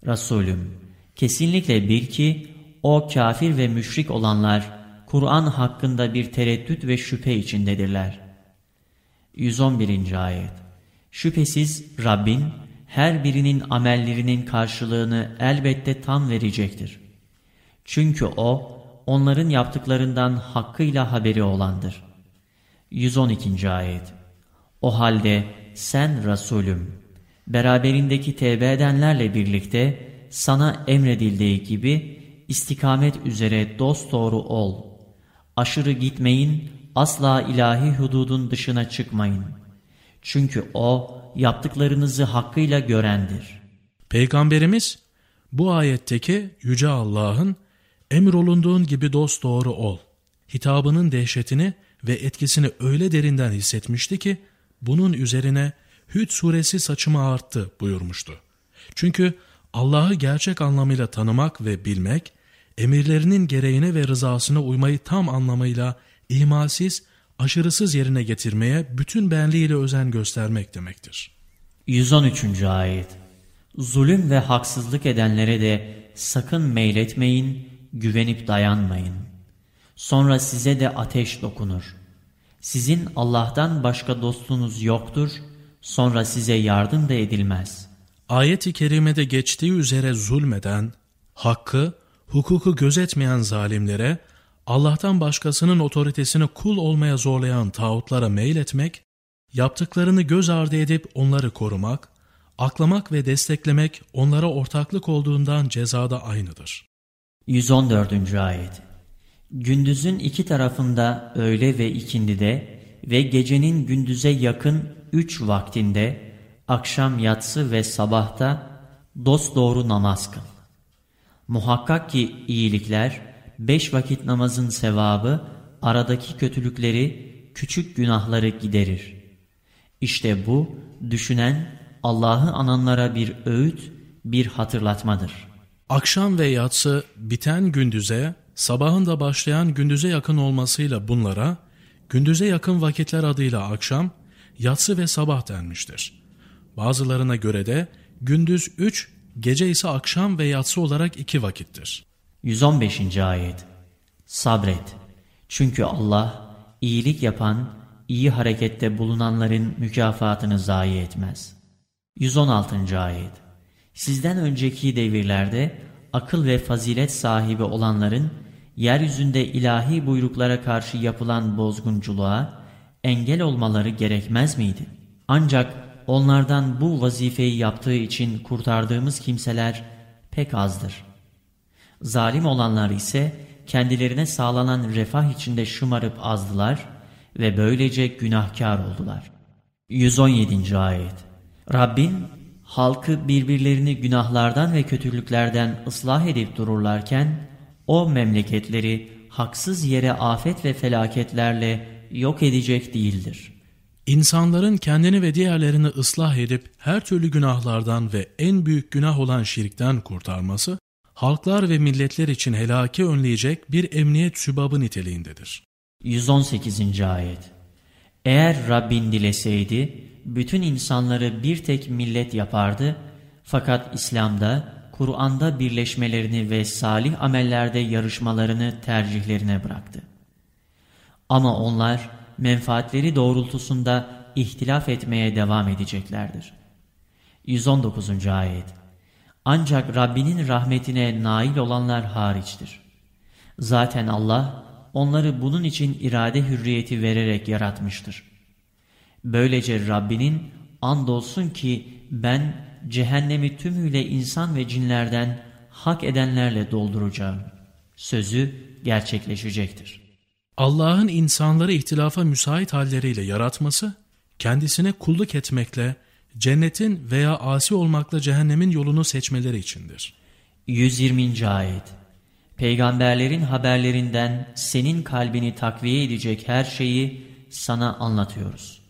Resulüm, kesinlikle bil ki o kafir ve müşrik olanlar Kur'an hakkında bir tereddüt ve şüphe içindedirler. 111. Ayet Şüphesiz Rabbin her birinin amellerinin karşılığını elbette tam verecektir. Çünkü O, onların yaptıklarından hakkıyla haberi olandır. 112. Ayet o halde sen Resulüm, beraberindeki tevbe edenlerle birlikte sana emredildiği gibi istikamet üzere dosdoğru ol. Aşırı gitmeyin, asla ilahi hududun dışına çıkmayın. Çünkü O yaptıklarınızı hakkıyla görendir. Peygamberimiz bu ayetteki Yüce Allah'ın emrolunduğun gibi dosdoğru ol. Hitabının dehşetini ve etkisini öyle derinden hissetmişti ki bunun üzerine Hüd suresi saçımı arttı buyurmuştu. Çünkü Allah'ı gerçek anlamıyla tanımak ve bilmek, emirlerinin gereğine ve rızasına uymayı tam anlamıyla imalsiz, aşırısız yerine getirmeye bütün benliğiyle özen göstermek demektir. 113. Ayet Zulüm ve haksızlık edenlere de sakın meyletmeyin, güvenip dayanmayın. Sonra size de ateş dokunur. Sizin Allah'tan başka dostunuz yoktur, sonra size yardım da edilmez. Ayet-i kerimede geçtiği üzere zulmeden, hakkı, hukuku gözetmeyen zalimlere, Allah'tan başkasının otoritesini kul olmaya zorlayan tağutlara meyletmek, yaptıklarını göz ardı edip onları korumak, aklamak ve desteklemek onlara ortaklık olduğundan cezada aynıdır. 114. Ayet Gündüzün iki tarafında öğle ve ikindide ve gecenin gündüze yakın üç vaktinde, akşam yatsı ve sabahta dosdoğru namaz kıl. Muhakkak ki iyilikler, beş vakit namazın sevabı, aradaki kötülükleri, küçük günahları giderir. İşte bu, düşünen, Allah'ı ananlara bir öğüt, bir hatırlatmadır. Akşam ve yatsı biten gündüze, sabahın da başlayan gündüze yakın olmasıyla bunlara, gündüze yakın vakitler adıyla akşam, yatsı ve sabah denmiştir. Bazılarına göre de gündüz üç, gece ise akşam ve yatsı olarak iki vakittir. 115. Ayet Sabret. Çünkü Allah iyilik yapan, iyi harekette bulunanların mükafatını zayi etmez. 116. Ayet Sizden önceki devirlerde akıl ve fazilet sahibi olanların yeryüzünde ilahi buyruklara karşı yapılan bozgunculuğa engel olmaları gerekmez miydi? Ancak onlardan bu vazifeyi yaptığı için kurtardığımız kimseler pek azdır. Zalim olanlar ise kendilerine sağlanan refah içinde şımarıp azdılar ve böylece günahkar oldular. 117. Ayet Rabbin halkı birbirlerini günahlardan ve kötülüklerden ıslah edip dururlarken o memleketleri haksız yere afet ve felaketlerle yok edecek değildir. İnsanların kendini ve diğerlerini ıslah edip her türlü günahlardan ve en büyük günah olan şirkten kurtarması, halklar ve milletler için helaki önleyecek bir emniyet sübabı niteliğindedir. 118. Ayet Eğer Rabbin dileseydi, bütün insanları bir tek millet yapardı, fakat İslam'da, Kur'an'da birleşmelerini ve salih amellerde yarışmalarını tercihlerine bıraktı. Ama onlar, menfaatleri doğrultusunda ihtilaf etmeye devam edeceklerdir. 119. Ayet Ancak Rabbinin rahmetine nail olanlar hariçtir. Zaten Allah onları bunun için irade hürriyeti vererek yaratmıştır. Böylece Rabbinin andolsun ki ben cehennemi tümüyle insan ve cinlerden hak edenlerle dolduracağım. Sözü gerçekleşecektir. Allah'ın insanları ihtilafa müsait halleriyle yaratması, kendisine kulluk etmekle, cennetin veya asi olmakla cehennemin yolunu seçmeleri içindir. 120. Ayet Peygamberlerin haberlerinden senin kalbini takviye edecek her şeyi sana anlatıyoruz.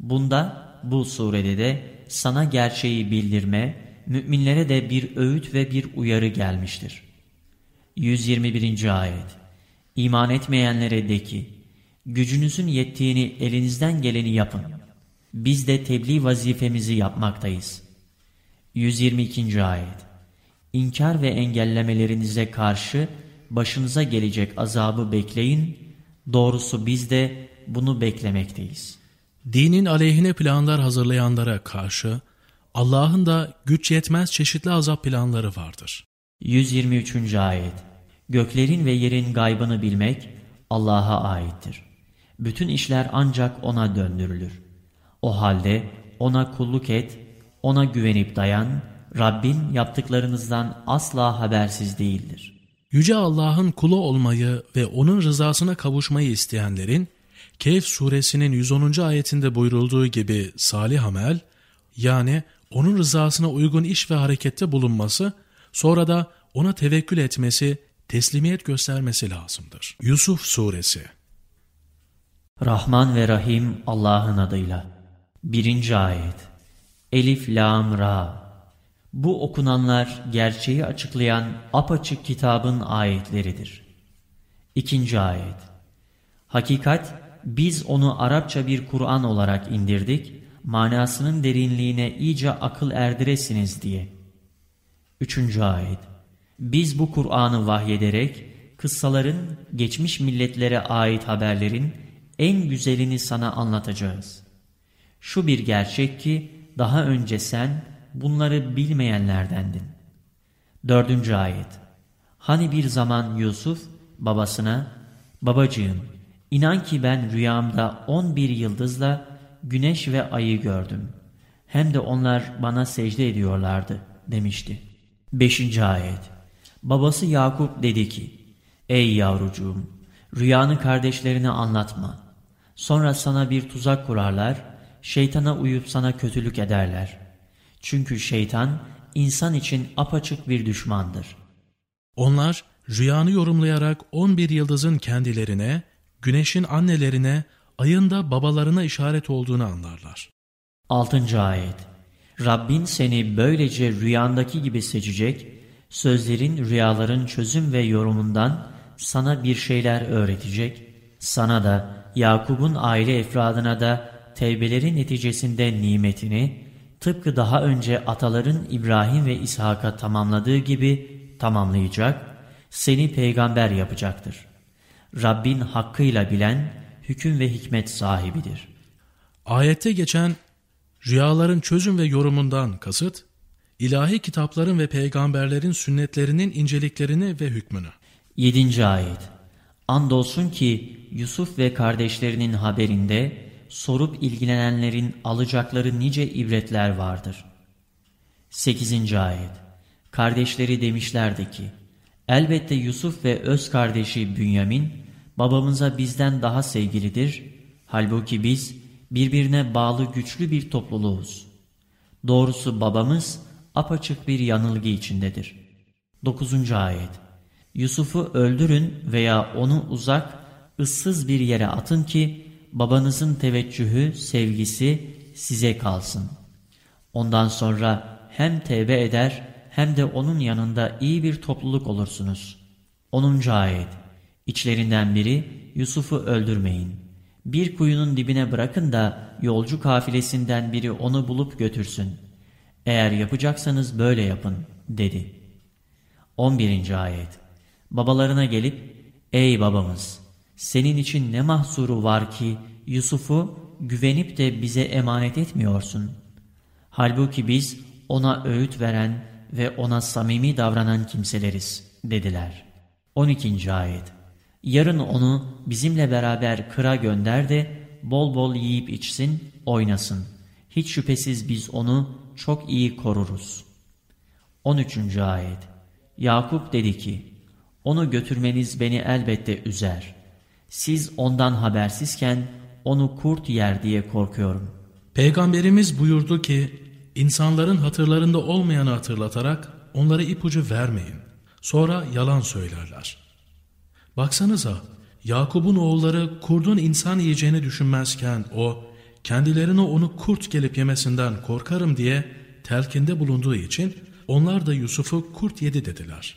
Bunda, bu surede de sana gerçeği bildirme, müminlere de bir öğüt ve bir uyarı gelmiştir. 121. Ayet İman etmeyenlere de ki, gücünüzün yettiğini elinizden geleni yapın. Biz de tebliğ vazifemizi yapmaktayız. 122. Ayet İnkar ve engellemelerinize karşı başınıza gelecek azabı bekleyin, doğrusu biz de bunu beklemekteyiz. Dinin aleyhine planlar hazırlayanlara karşı Allah'ın da güç yetmez çeşitli azap planları vardır. 123. Ayet Göklerin ve yerin gaybını bilmek Allah'a aittir. Bütün işler ancak O'na döndürülür. O halde O'na kulluk et, O'na güvenip dayan, Rabbin yaptıklarınızdan asla habersiz değildir. Yüce Allah'ın kulu olmayı ve O'nun rızasına kavuşmayı isteyenlerin, Kehf suresinin 110. ayetinde buyurulduğu gibi salih amel, yani O'nun rızasına uygun iş ve harekette bulunması, sonra da O'na tevekkül etmesi teslimiyet göstermesi lazımdır. Yusuf Suresi Rahman ve Rahim Allah'ın adıyla. Birinci ayet Elif, Lam, Ra Bu okunanlar gerçeği açıklayan apaçık kitabın ayetleridir. İkinci ayet Hakikat biz onu Arapça bir Kur'an olarak indirdik, manasının derinliğine iyice akıl erdiresiniz diye. Üçüncü ayet. Biz bu Kur'an'ı vahyederek, kıssaların, geçmiş milletlere ait haberlerin en güzelini sana anlatacağız. Şu bir gerçek ki, daha önce sen bunları bilmeyenlerdendin. Dördüncü ayet. Hani bir zaman Yusuf babasına, babacığım, inan ki ben rüyamda on bir yıldızla güneş ve ayı gördüm. Hem de onlar bana secde ediyorlardı demişti. Beşinci ayet. Babası Yakup dedi ki, Ey yavrucuğum, rüyanı kardeşlerine anlatma. Sonra sana bir tuzak kurarlar, şeytana uyup sana kötülük ederler. Çünkü şeytan, insan için apaçık bir düşmandır. Onlar, rüyanı yorumlayarak on bir yıldızın kendilerine, güneşin annelerine, ayın da babalarına işaret olduğunu anlarlar. 6. Ayet Rabbin seni böylece rüyandaki gibi seçecek, sözlerin, rüyaların çözüm ve yorumundan sana bir şeyler öğretecek, sana da Yakup'un aile efradına da tevbeleri neticesinde nimetini, tıpkı daha önce ataların İbrahim ve İshak'a tamamladığı gibi tamamlayacak, seni peygamber yapacaktır. Rabbin hakkıyla bilen, hüküm ve hikmet sahibidir. Ayette geçen rüyaların çözüm ve yorumundan kasıt, ilahi kitapların ve peygamberlerin sünnetlerinin inceliklerini ve hükmünü. 7. Ayet Andolsun ki Yusuf ve kardeşlerinin haberinde sorup ilgilenenlerin alacakları nice ibretler vardır. 8. Ayet Kardeşleri demişlerdi ki, elbette Yusuf ve öz kardeşi Bünyamin, babamıza bizden daha sevgilidir, halbuki biz birbirine bağlı güçlü bir topluluğuz. Doğrusu babamız apaçık bir yanılgı içindedir. 9. Ayet Yusuf'u öldürün veya onu uzak, ıssız bir yere atın ki babanızın teveccühü, sevgisi size kalsın. Ondan sonra hem tevbe eder hem de onun yanında iyi bir topluluk olursunuz. 10. Ayet İçlerinden biri Yusuf'u öldürmeyin. Bir kuyunun dibine bırakın da yolcu kafilesinden biri onu bulup götürsün. Eğer yapacaksanız böyle yapın dedi. 11. Ayet Babalarına gelip ey babamız senin için ne mahsuru var ki Yusuf'u güvenip de bize emanet etmiyorsun. Halbuki biz ona öğüt veren ve ona samimi davranan kimseleriz dediler. 12. Ayet Yarın onu bizimle beraber kıra gönder de bol bol yiyip içsin, oynasın. Hiç şüphesiz biz onu çok iyi koruruz. 13. Ayet Yakup dedi ki, onu götürmeniz beni elbette üzer. Siz ondan habersizken onu kurt yer diye korkuyorum. Peygamberimiz buyurdu ki, insanların hatırlarında olmayanı hatırlatarak onlara ipucu vermeyin. Sonra yalan söylerler. Baksanıza, Yakup'un oğulları kurdun insan yiyeceğini düşünmezken o, kendilerine onu kurt gelip yemesinden korkarım diye telkinde bulunduğu için onlar da Yusuf'u kurt yedi dediler.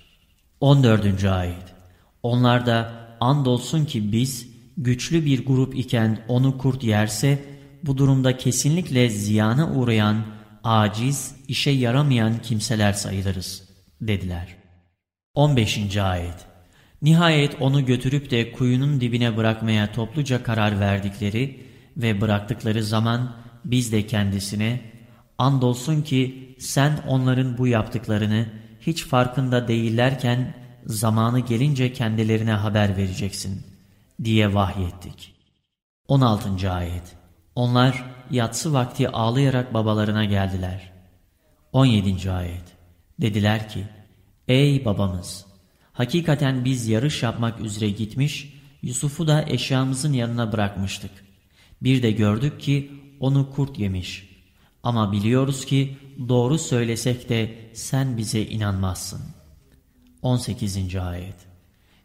14. Ayet Onlar da andolsun ki biz güçlü bir grup iken onu kurt yerse bu durumda kesinlikle ziyana uğrayan, aciz, işe yaramayan kimseler sayılırız dediler. 15. Ayet Nihayet onu götürüp de kuyunun dibine bırakmaya topluca karar verdikleri ve bıraktıkları zaman biz de kendisine andolsun ki sen onların bu yaptıklarını hiç farkında değillerken zamanı gelince kendilerine haber vereceksin diye vahyettik. 16. Ayet Onlar yatsı vakti ağlayarak babalarına geldiler. 17. Ayet Dediler ki, Ey babamız! Hakikaten biz yarış yapmak üzere gitmiş, Yusuf'u da eşyamızın yanına bırakmıştık. Bir de gördük ki onu kurt yemiş. Ama biliyoruz ki doğru söylesek de sen bize inanmazsın. 18. Ayet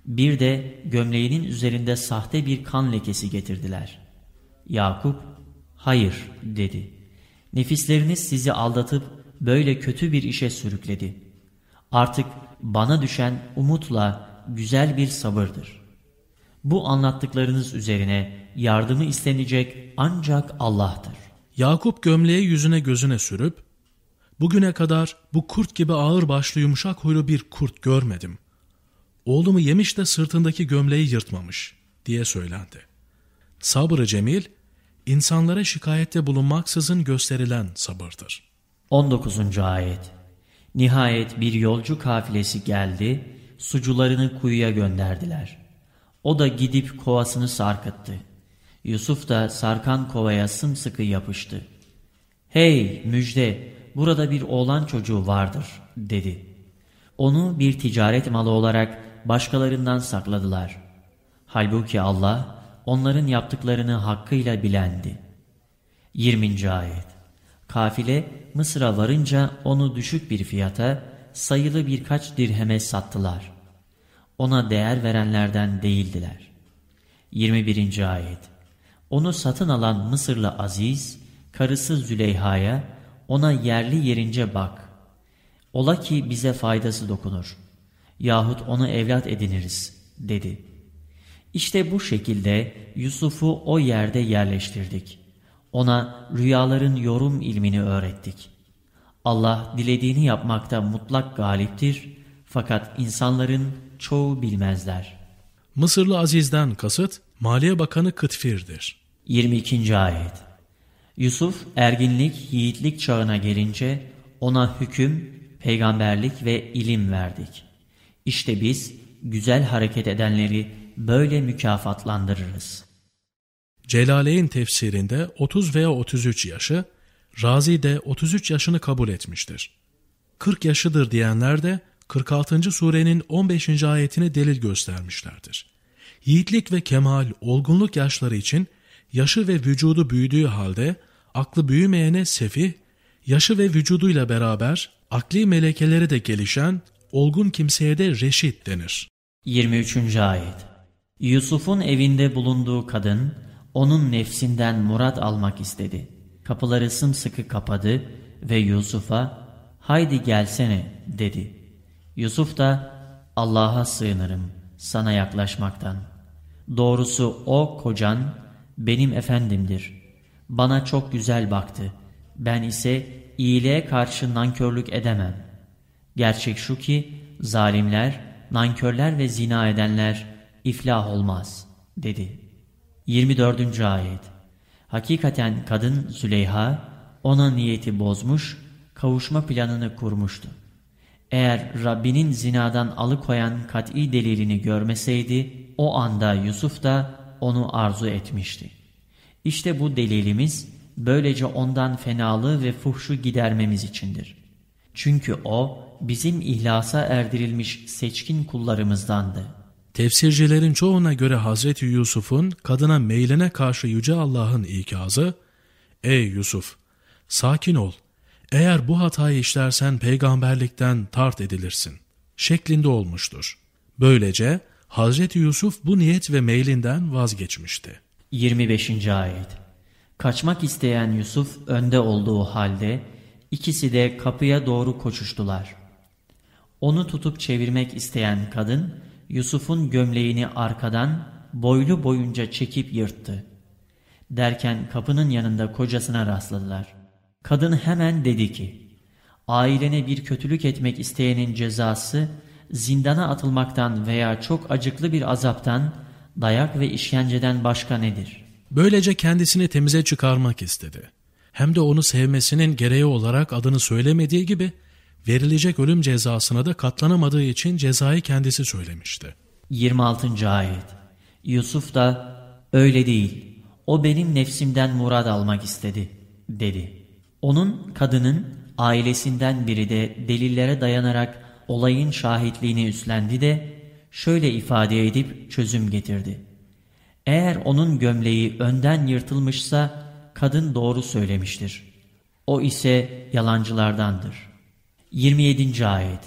Bir de gömleğinin üzerinde sahte bir kan lekesi getirdiler. Yakup, hayır dedi. Nefisleriniz sizi aldatıp böyle kötü bir işe sürükledi. Artık bana düşen umutla güzel bir sabırdır. Bu anlattıklarınız üzerine yardımı istenecek ancak Allah'tır. Yakup gömleği yüzüne gözüne sürüp, bugüne kadar bu kurt gibi ağır başlı yumuşak huylu bir kurt görmedim. Oğlumu yemiş de sırtındaki gömleği yırtmamış diye söylendi. Sabır-ı cemil, insanlara şikayette bulunmaksızın gösterilen sabırdır. 19. Ayet Nihayet bir yolcu kafilesi geldi, sucularını kuyuya gönderdiler. O da gidip kovasını sarkıttı. Yusuf da sarkan kovaya sımsıkı yapıştı. Hey müjde burada bir oğlan çocuğu vardır dedi. Onu bir ticaret malı olarak başkalarından sakladılar. Halbuki Allah onların yaptıklarını hakkıyla bilendi. 20. Ayet Kafile Mısır'a varınca onu düşük bir fiyata sayılı birkaç dirheme sattılar. Ona değer verenlerden değildiler. 21. Ayet Onu satın alan Mısırlı Aziz, karısı Züleyha'ya ona yerli yerince bak. Ola ki bize faydası dokunur. Yahut onu evlat ediniriz dedi. İşte bu şekilde Yusuf'u o yerde yerleştirdik. Ona rüyaların yorum ilmini öğrettik. Allah dilediğini yapmakta mutlak galiptir fakat insanların çoğu bilmezler. Mısırlı Aziz'den kasıt Maliye Bakanı Kıtfir'dir. 22. Ayet Yusuf erginlik, yiğitlik çağına gelince ona hüküm, peygamberlik ve ilim verdik. İşte biz güzel hareket edenleri böyle mükafatlandırırız. Celaleyn tefsirinde 30 veya 33 yaşı, Razi de 33 yaşını kabul etmiştir. 40 yaşıdır diyenler de 46. surenin 15. ayetine delil göstermişlerdir. Yiğitlik ve kemal, olgunluk yaşları için yaşı ve vücudu büyüdüğü halde aklı büyümeyene sefih, yaşı ve vücuduyla beraber akli melekeleri de gelişen olgun kimseye de reşit denir. 23. Ayet Yusuf'un evinde bulunduğu kadın, onun nefsinden murad almak istedi. Kapıları sımsıkı kapadı ve Yusuf'a, haydi gelsene dedi. Yusuf da, Allah'a sığınırım sana yaklaşmaktan. Doğrusu o kocan benim efendimdir. Bana çok güzel baktı. Ben ise iyiliğe karşı nankörlük edemem. Gerçek şu ki zalimler, nankörler ve zina edenler iflah olmaz dedi. 24. Ayet Hakikaten kadın Züleyha ona niyeti bozmuş, kavuşma planını kurmuştu. Eğer Rabbinin zinadan alıkoyan kat'i delilini görmeseydi, o anda Yusuf da onu arzu etmişti. İşte bu delilimiz, böylece ondan fenalığı ve fuhşu gidermemiz içindir. Çünkü o, bizim ihlasa erdirilmiş seçkin kullarımızdandı. Tefsircilerin çoğuna göre Hazreti Yusuf'un kadına meyline karşı Yüce Allah'ın ikazı, Ey Yusuf! Sakin ol. Eğer bu hatayı işlersen peygamberlikten tart edilirsin. Şeklinde olmuştur. Böylece Hazreti Yusuf bu niyet ve meylinden vazgeçmişti. 25. Ayet Kaçmak isteyen Yusuf önde olduğu halde ikisi de kapıya doğru koşuştular. Onu tutup çevirmek isteyen kadın Yusuf'un gömleğini arkadan boylu boyunca çekip yırttı. Derken kapının yanında kocasına rastladılar. Kadın hemen dedi ki, ailene bir kötülük etmek isteyenin cezası zindana atılmaktan veya çok acıklı bir azaptan, dayak ve işkenceden başka nedir? Böylece kendisini temize çıkarmak istedi. Hem de onu sevmesinin gereği olarak adını söylemediği gibi verilecek ölüm cezasına da katlanamadığı için cezayı kendisi söylemişti. 26. Ayet Yusuf da öyle değil, o benim nefsimden murad almak istedi, dedi. Onun kadının ailesinden biri de delillere dayanarak olayın şahitliğini üstlendi de şöyle ifade edip çözüm getirdi. Eğer onun gömleği önden yırtılmışsa kadın doğru söylemiştir. O ise yalancılardandır. 27. Ayet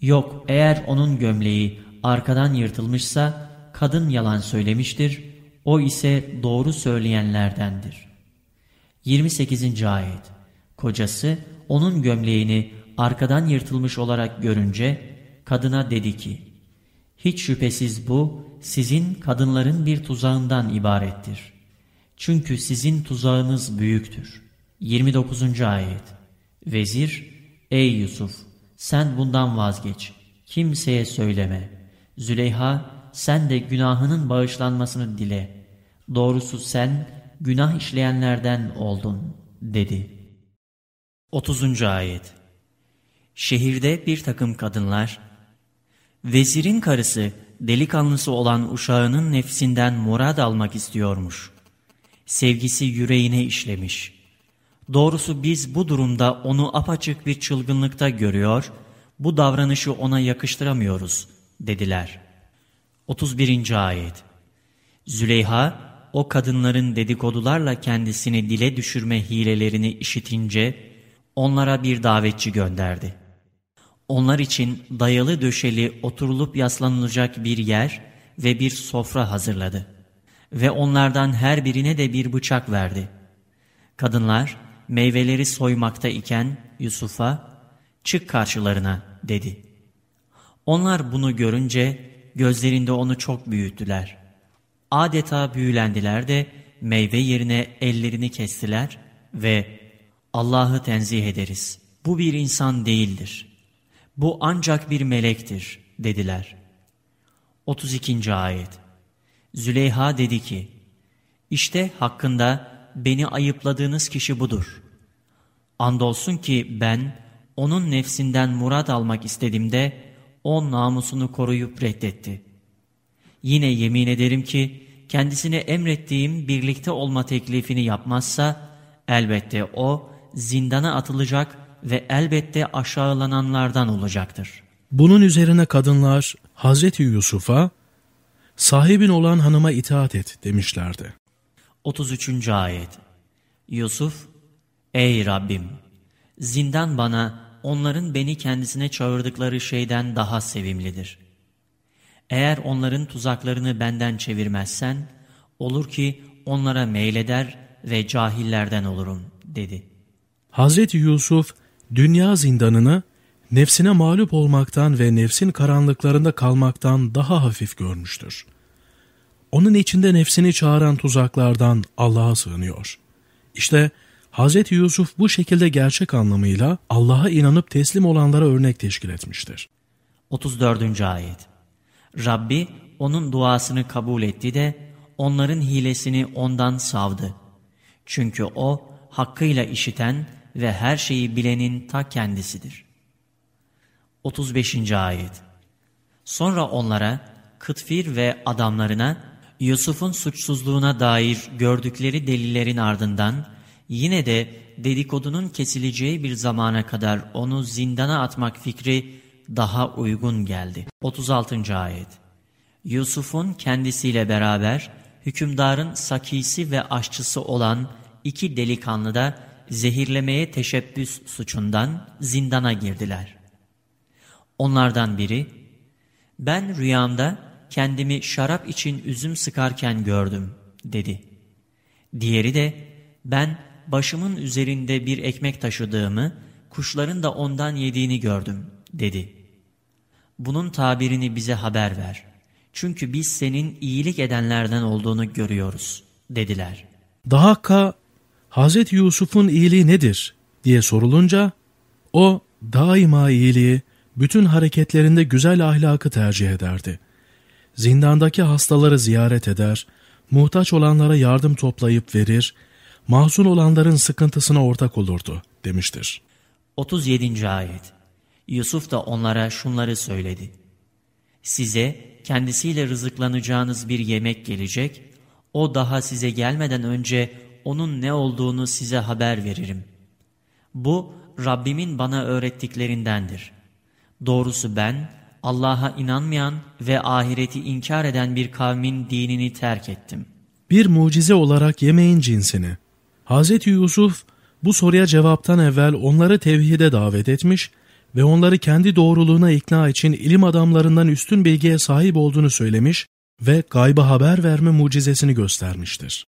Yok eğer onun gömleği arkadan yırtılmışsa kadın yalan söylemiştir. O ise doğru söyleyenlerdendir. 28. Ayet Kocası onun gömleğini arkadan yırtılmış olarak görünce kadına dedi ki, Hiç şüphesiz bu sizin kadınların bir tuzağından ibarettir. Çünkü sizin tuzağınız büyüktür. 29. Ayet Vezir, ey Yusuf, sen bundan vazgeç, kimseye söyleme. Züleyha, sen de günahının bağışlanmasını dile. Doğrusu sen, günah işleyenlerden oldun, dedi. 30. Ayet Şehirde bir takım kadınlar, Vezirin karısı, delikanlısı olan uşağının nefsinden murad almak istiyormuş. Sevgisi yüreğine işlemiş. Doğrusu biz bu durumda onu apaçık bir çılgınlıkta görüyor, bu davranışı ona yakıştıramıyoruz, dediler. 31. Ayet Züleyha, o kadınların dedikodularla kendisini dile düşürme hilelerini işitince, onlara bir davetçi gönderdi. Onlar için dayalı döşeli oturulup yaslanılacak bir yer ve bir sofra hazırladı. Ve onlardan her birine de bir bıçak verdi. Kadınlar meyveleri soymakta iken Yusuf'a çık karşılarına dedi. Onlar bunu görünce gözlerinde onu çok büyüttüler. Adeta büyülendiler de meyve yerine ellerini kestiler ve Allah'ı tenzih ederiz. Bu bir insan değildir. Bu ancak bir melektir dediler. 32. Ayet Züleyha dedi ki, İşte hakkında beni ayıpladığınız kişi budur. Andolsun ki ben onun nefsinden murad almak istediğimde o namusunu koruyup reddetti. Yine yemin ederim ki kendisine emrettiğim birlikte olma teklifini yapmazsa elbette o zindana atılacak ve elbette aşağılananlardan olacaktır. Bunun üzerine kadınlar Hazreti Yusuf'a sahibin olan hanıma itaat et demişlerdi. 33. Ayet Yusuf, Ey Rabbim! Zindan bana onların beni kendisine çağırdıkları şeyden daha sevimlidir. Eğer onların tuzaklarını benden çevirmezsen, olur ki onlara meyleder ve cahillerden olurum, dedi. Hazreti Yusuf, dünya zindanını nefsine mağlup olmaktan ve nefsin karanlıklarında kalmaktan daha hafif görmüştür. Onun içinde nefsini çağıran tuzaklardan Allah'a sığınıyor. İşte Hz. Yusuf bu şekilde gerçek anlamıyla Allah'a inanıp teslim olanlara örnek teşkil etmiştir. 34. Ayet Rabbi onun duasını kabul etti de onların hilesini ondan savdı. Çünkü o hakkıyla işiten ve her şeyi bilenin ta kendisidir. 35. Ayet Sonra onlara, Kıtfir ve adamlarına, Yusuf'un suçsuzluğuna dair gördükleri delillerin ardından, yine de dedikodunun kesileceği bir zamana kadar onu zindana atmak fikri daha uygun geldi. 36. Ayet Yusuf'un kendisiyle beraber, hükümdarın sakisi ve aşçısı olan iki delikanlı da zehirlemeye teşebbüs suçundan zindana girdiler. Onlardan biri, ben rüyamda kendimi şarap için üzüm sıkarken gördüm dedi. Diğeri de ben başımın üzerinde bir ekmek taşıdığımı, kuşların da ondan yediğini gördüm dedi. Bunun tabirini bize haber ver. Çünkü biz senin iyilik edenlerden olduğunu görüyoruz dediler. Daha ka Hz. Yusuf'un iyiliği nedir diye sorulunca o daima iyiliği, bütün hareketlerinde güzel ahlakı tercih ederdi. Zindandaki hastaları ziyaret eder, muhtaç olanlara yardım toplayıp verir, mahzun olanların sıkıntısına ortak olurdu demiştir. 37. Ayet Yusuf da onlara şunları söyledi. Size kendisiyle rızıklanacağınız bir yemek gelecek, o daha size gelmeden önce onun ne olduğunu size haber veririm. Bu Rabbimin bana öğrettiklerindendir. Doğrusu ben Allah'a inanmayan ve ahireti inkar eden bir kavmin dinini terk ettim. Bir mucize olarak yemeğin cinsini. Hz. Yusuf bu soruya cevaptan evvel onları tevhide davet etmiş ve onları kendi doğruluğuna ikna için ilim adamlarından üstün bilgiye sahip olduğunu söylemiş ve gayba haber verme mucizesini göstermiştir.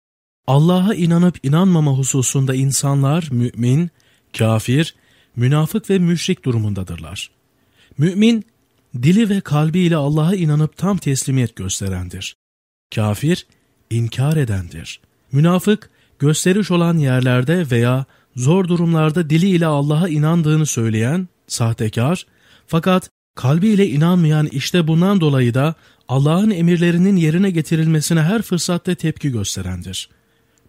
Allah'a inanıp inanmama hususunda insanlar mümin, kafir, münafık ve müşrik durumundadırlar. Mümin, dili ve kalbiyle Allah'a inanıp tam teslimiyet gösterendir. Kafir, inkar edendir. Münafık, gösteriş olan yerlerde veya zor durumlarda diliyle Allah'a inandığını söyleyen, sahtekar, fakat kalbiyle inanmayan işte bundan dolayı da Allah'ın emirlerinin yerine getirilmesine her fırsatta tepki gösterendir.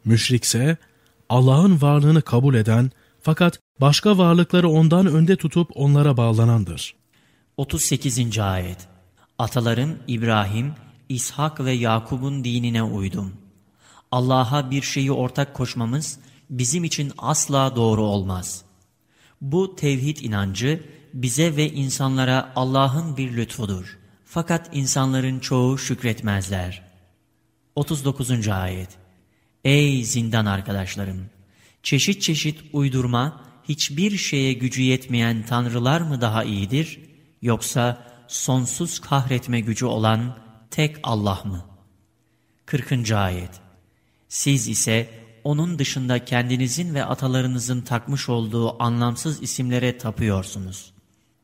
Müşrikse, Allah'ın varlığını kabul eden fakat başka varlıkları ondan önde tutup onlara bağlanandır. 38. Ayet Atalarım İbrahim, İshak ve Yakub'un dinine uydum. Allah'a bir şeyi ortak koşmamız bizim için asla doğru olmaz. Bu tevhid inancı bize ve insanlara Allah'ın bir lütfudur. Fakat insanların çoğu şükretmezler. 39. Ayet Ey zindan arkadaşlarım! Çeşit çeşit uydurma, hiçbir şeye gücü yetmeyen tanrılar mı daha iyidir, yoksa sonsuz kahretme gücü olan tek Allah mı? 40. Ayet Siz ise onun dışında kendinizin ve atalarınızın takmış olduğu anlamsız isimlere tapıyorsunuz.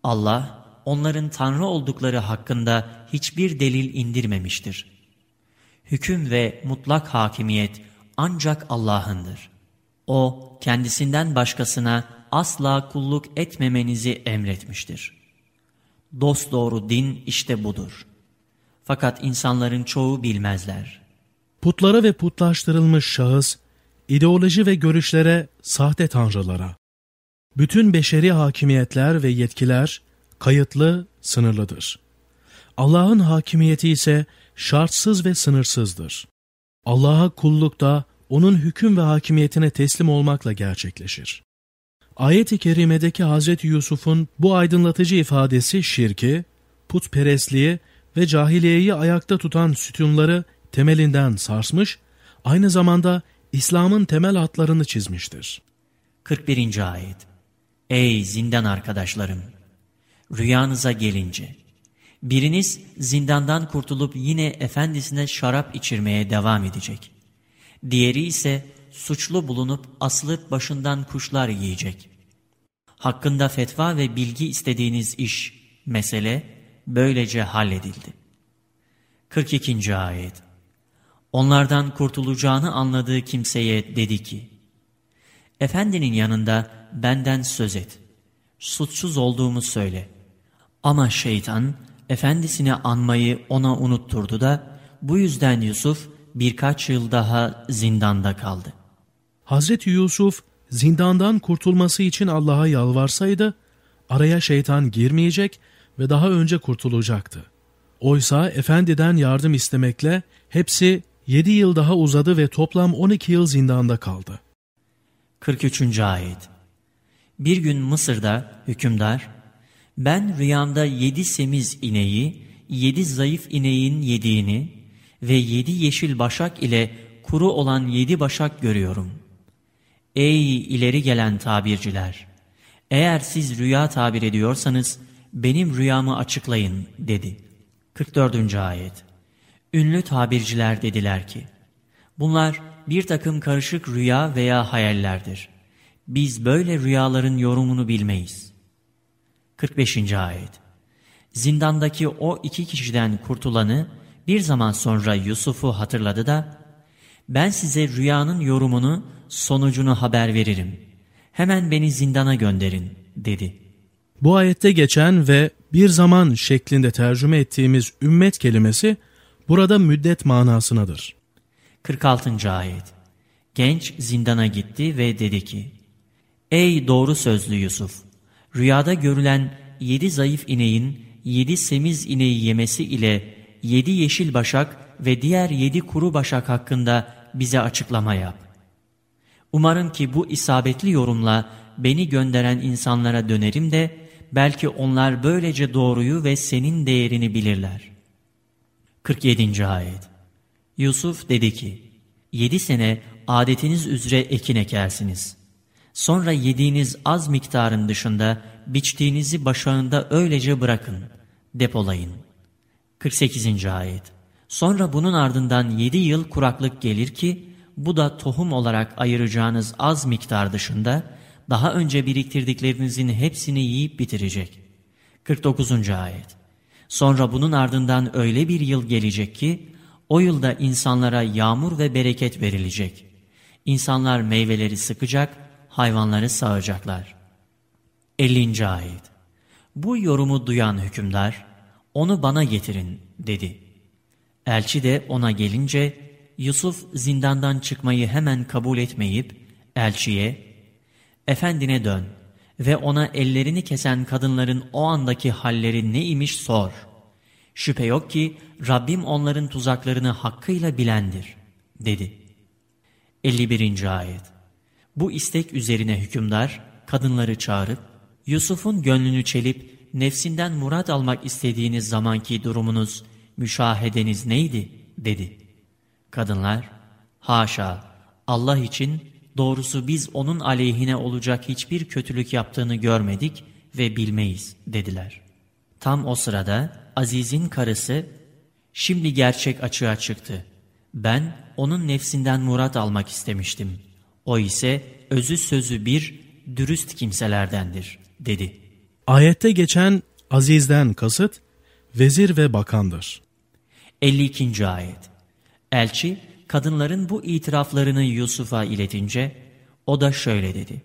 Allah, onların Tanrı oldukları hakkında hiçbir delil indirmemiştir. Hüküm ve mutlak hakimiyet ancak Allah'ındır. O, kendisinden başkasına asla kulluk etmemenizi emretmiştir. Dosdoğru din işte budur. Fakat insanların çoğu bilmezler. Putlara ve putlaştırılmış şahıs, ideoloji ve görüşlere, sahte tanrılara. Bütün beşeri hakimiyetler ve yetkiler kayıtlı, sınırlıdır. Allah'ın hakimiyeti ise şartsız ve sınırsızdır. Allah'a kulluk da onun hüküm ve hakimiyetine teslim olmakla gerçekleşir. Ayet-i kerimedeki Hz. Yusuf'un bu aydınlatıcı ifadesi şirki, putperestliği ve cahiliyeyi ayakta tutan sütunları temelinden sarsmış, aynı zamanda İslam'ın temel hatlarını çizmiştir. 41. Ayet Ey zindan arkadaşlarım! Rüyanıza gelince, biriniz zindandan kurtulup yine efendisine şarap içirmeye devam edecek. Diğeri ise suçlu bulunup asılıp başından kuşlar yiyecek. Hakkında fetva ve bilgi istediğiniz iş, mesele böylece halledildi. 42. Ayet Onlardan kurtulacağını anladığı kimseye dedi ki, Efendinin yanında benden söz et, suçsuz olduğumu söyle. Ama şeytan, efendisini anmayı ona unutturdu da, bu yüzden Yusuf, birkaç yıl daha zindanda kaldı. Hazreti Yusuf zindandan kurtulması için Allah'a yalvarsaydı araya şeytan girmeyecek ve daha önce kurtulacaktı. Oysa efendiden yardım istemekle hepsi 7 yıl daha uzadı ve toplam 12 yıl zindanda kaldı. 43. Ayet Bir gün Mısır'da hükümdar, ben rüyamda yedi semiz ineği, yedi zayıf ineğin yediğini, ve yedi yeşil başak ile kuru olan yedi başak görüyorum. Ey ileri gelen tabirciler! Eğer siz rüya tabir ediyorsanız benim rüyamı açıklayın dedi. 44. Ayet Ünlü tabirciler dediler ki, bunlar bir takım karışık rüya veya hayallerdir. Biz böyle rüyaların yorumunu bilmeyiz. 45. Ayet Zindandaki o iki kişiden kurtulanı bir zaman sonra Yusuf'u hatırladı da, ben size rüyanın yorumunu, sonucunu haber veririm. Hemen beni zindana gönderin, dedi. Bu ayette geçen ve bir zaman şeklinde tercüme ettiğimiz ümmet kelimesi, burada müddet manasınadır. 46. Ayet Genç zindana gitti ve dedi ki, Ey doğru sözlü Yusuf! Rüyada görülen yedi zayıf ineğin yedi semiz ineği yemesi ile yedi yeşil başak ve diğer yedi kuru başak hakkında bize açıklama yap. Umarım ki bu isabetli yorumla beni gönderen insanlara dönerim de belki onlar böylece doğruyu ve senin değerini bilirler. 47. Ayet Yusuf dedi ki, Yedi sene adetiniz üzere ekin ekersiniz. Sonra yediğiniz az miktarın dışında biçtiğinizi başağında öylece bırakın, depolayın.'' 48. Ayet Sonra bunun ardından yedi yıl kuraklık gelir ki, bu da tohum olarak ayıracağınız az miktar dışında, daha önce biriktirdiklerinizin hepsini yiyip bitirecek. 49. Ayet Sonra bunun ardından öyle bir yıl gelecek ki, o yılda insanlara yağmur ve bereket verilecek. İnsanlar meyveleri sıkacak, hayvanları sağacaklar. 50. Ayet Bu yorumu duyan hükümdar, onu bana getirin dedi. Elçi de ona gelince, Yusuf zindandan çıkmayı hemen kabul etmeyip, elçiye, Efendine dön ve ona ellerini kesen kadınların o andaki halleri ne imiş sor. Şüphe yok ki Rabbim onların tuzaklarını hakkıyla bilendir, dedi. 51. Ayet Bu istek üzerine hükümdar, kadınları çağırıp, Yusuf'un gönlünü çelip, nefsinden murat almak istediğiniz zamanki durumunuz, müşahedeniz neydi? dedi. Kadınlar, haşa, Allah için doğrusu biz onun aleyhine olacak hiçbir kötülük yaptığını görmedik ve bilmeyiz dediler. Tam o sırada Aziz'in karısı, şimdi gerçek açığa çıktı. Ben onun nefsinden murat almak istemiştim. O ise özü sözü bir, dürüst kimselerdendir dedi. Ayette geçen Aziz'den kasıt, vezir ve bakandır. 52. Ayet Elçi, kadınların bu itiraflarını Yusuf'a iletince, o da şöyle dedi.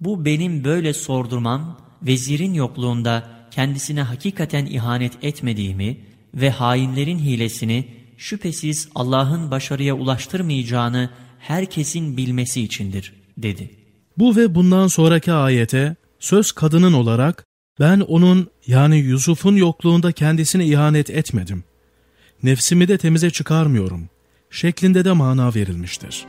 Bu benim böyle sordurmam, vezirin yokluğunda kendisine hakikaten ihanet etmediğimi ve hainlerin hilesini şüphesiz Allah'ın başarıya ulaştırmayacağını herkesin bilmesi içindir, dedi. Bu ve bundan sonraki ayete söz kadının olarak ben onun yani Yusuf'un yokluğunda kendisine ihanet etmedim. Nefsimi de temize çıkarmıyorum şeklinde de mana verilmiştir.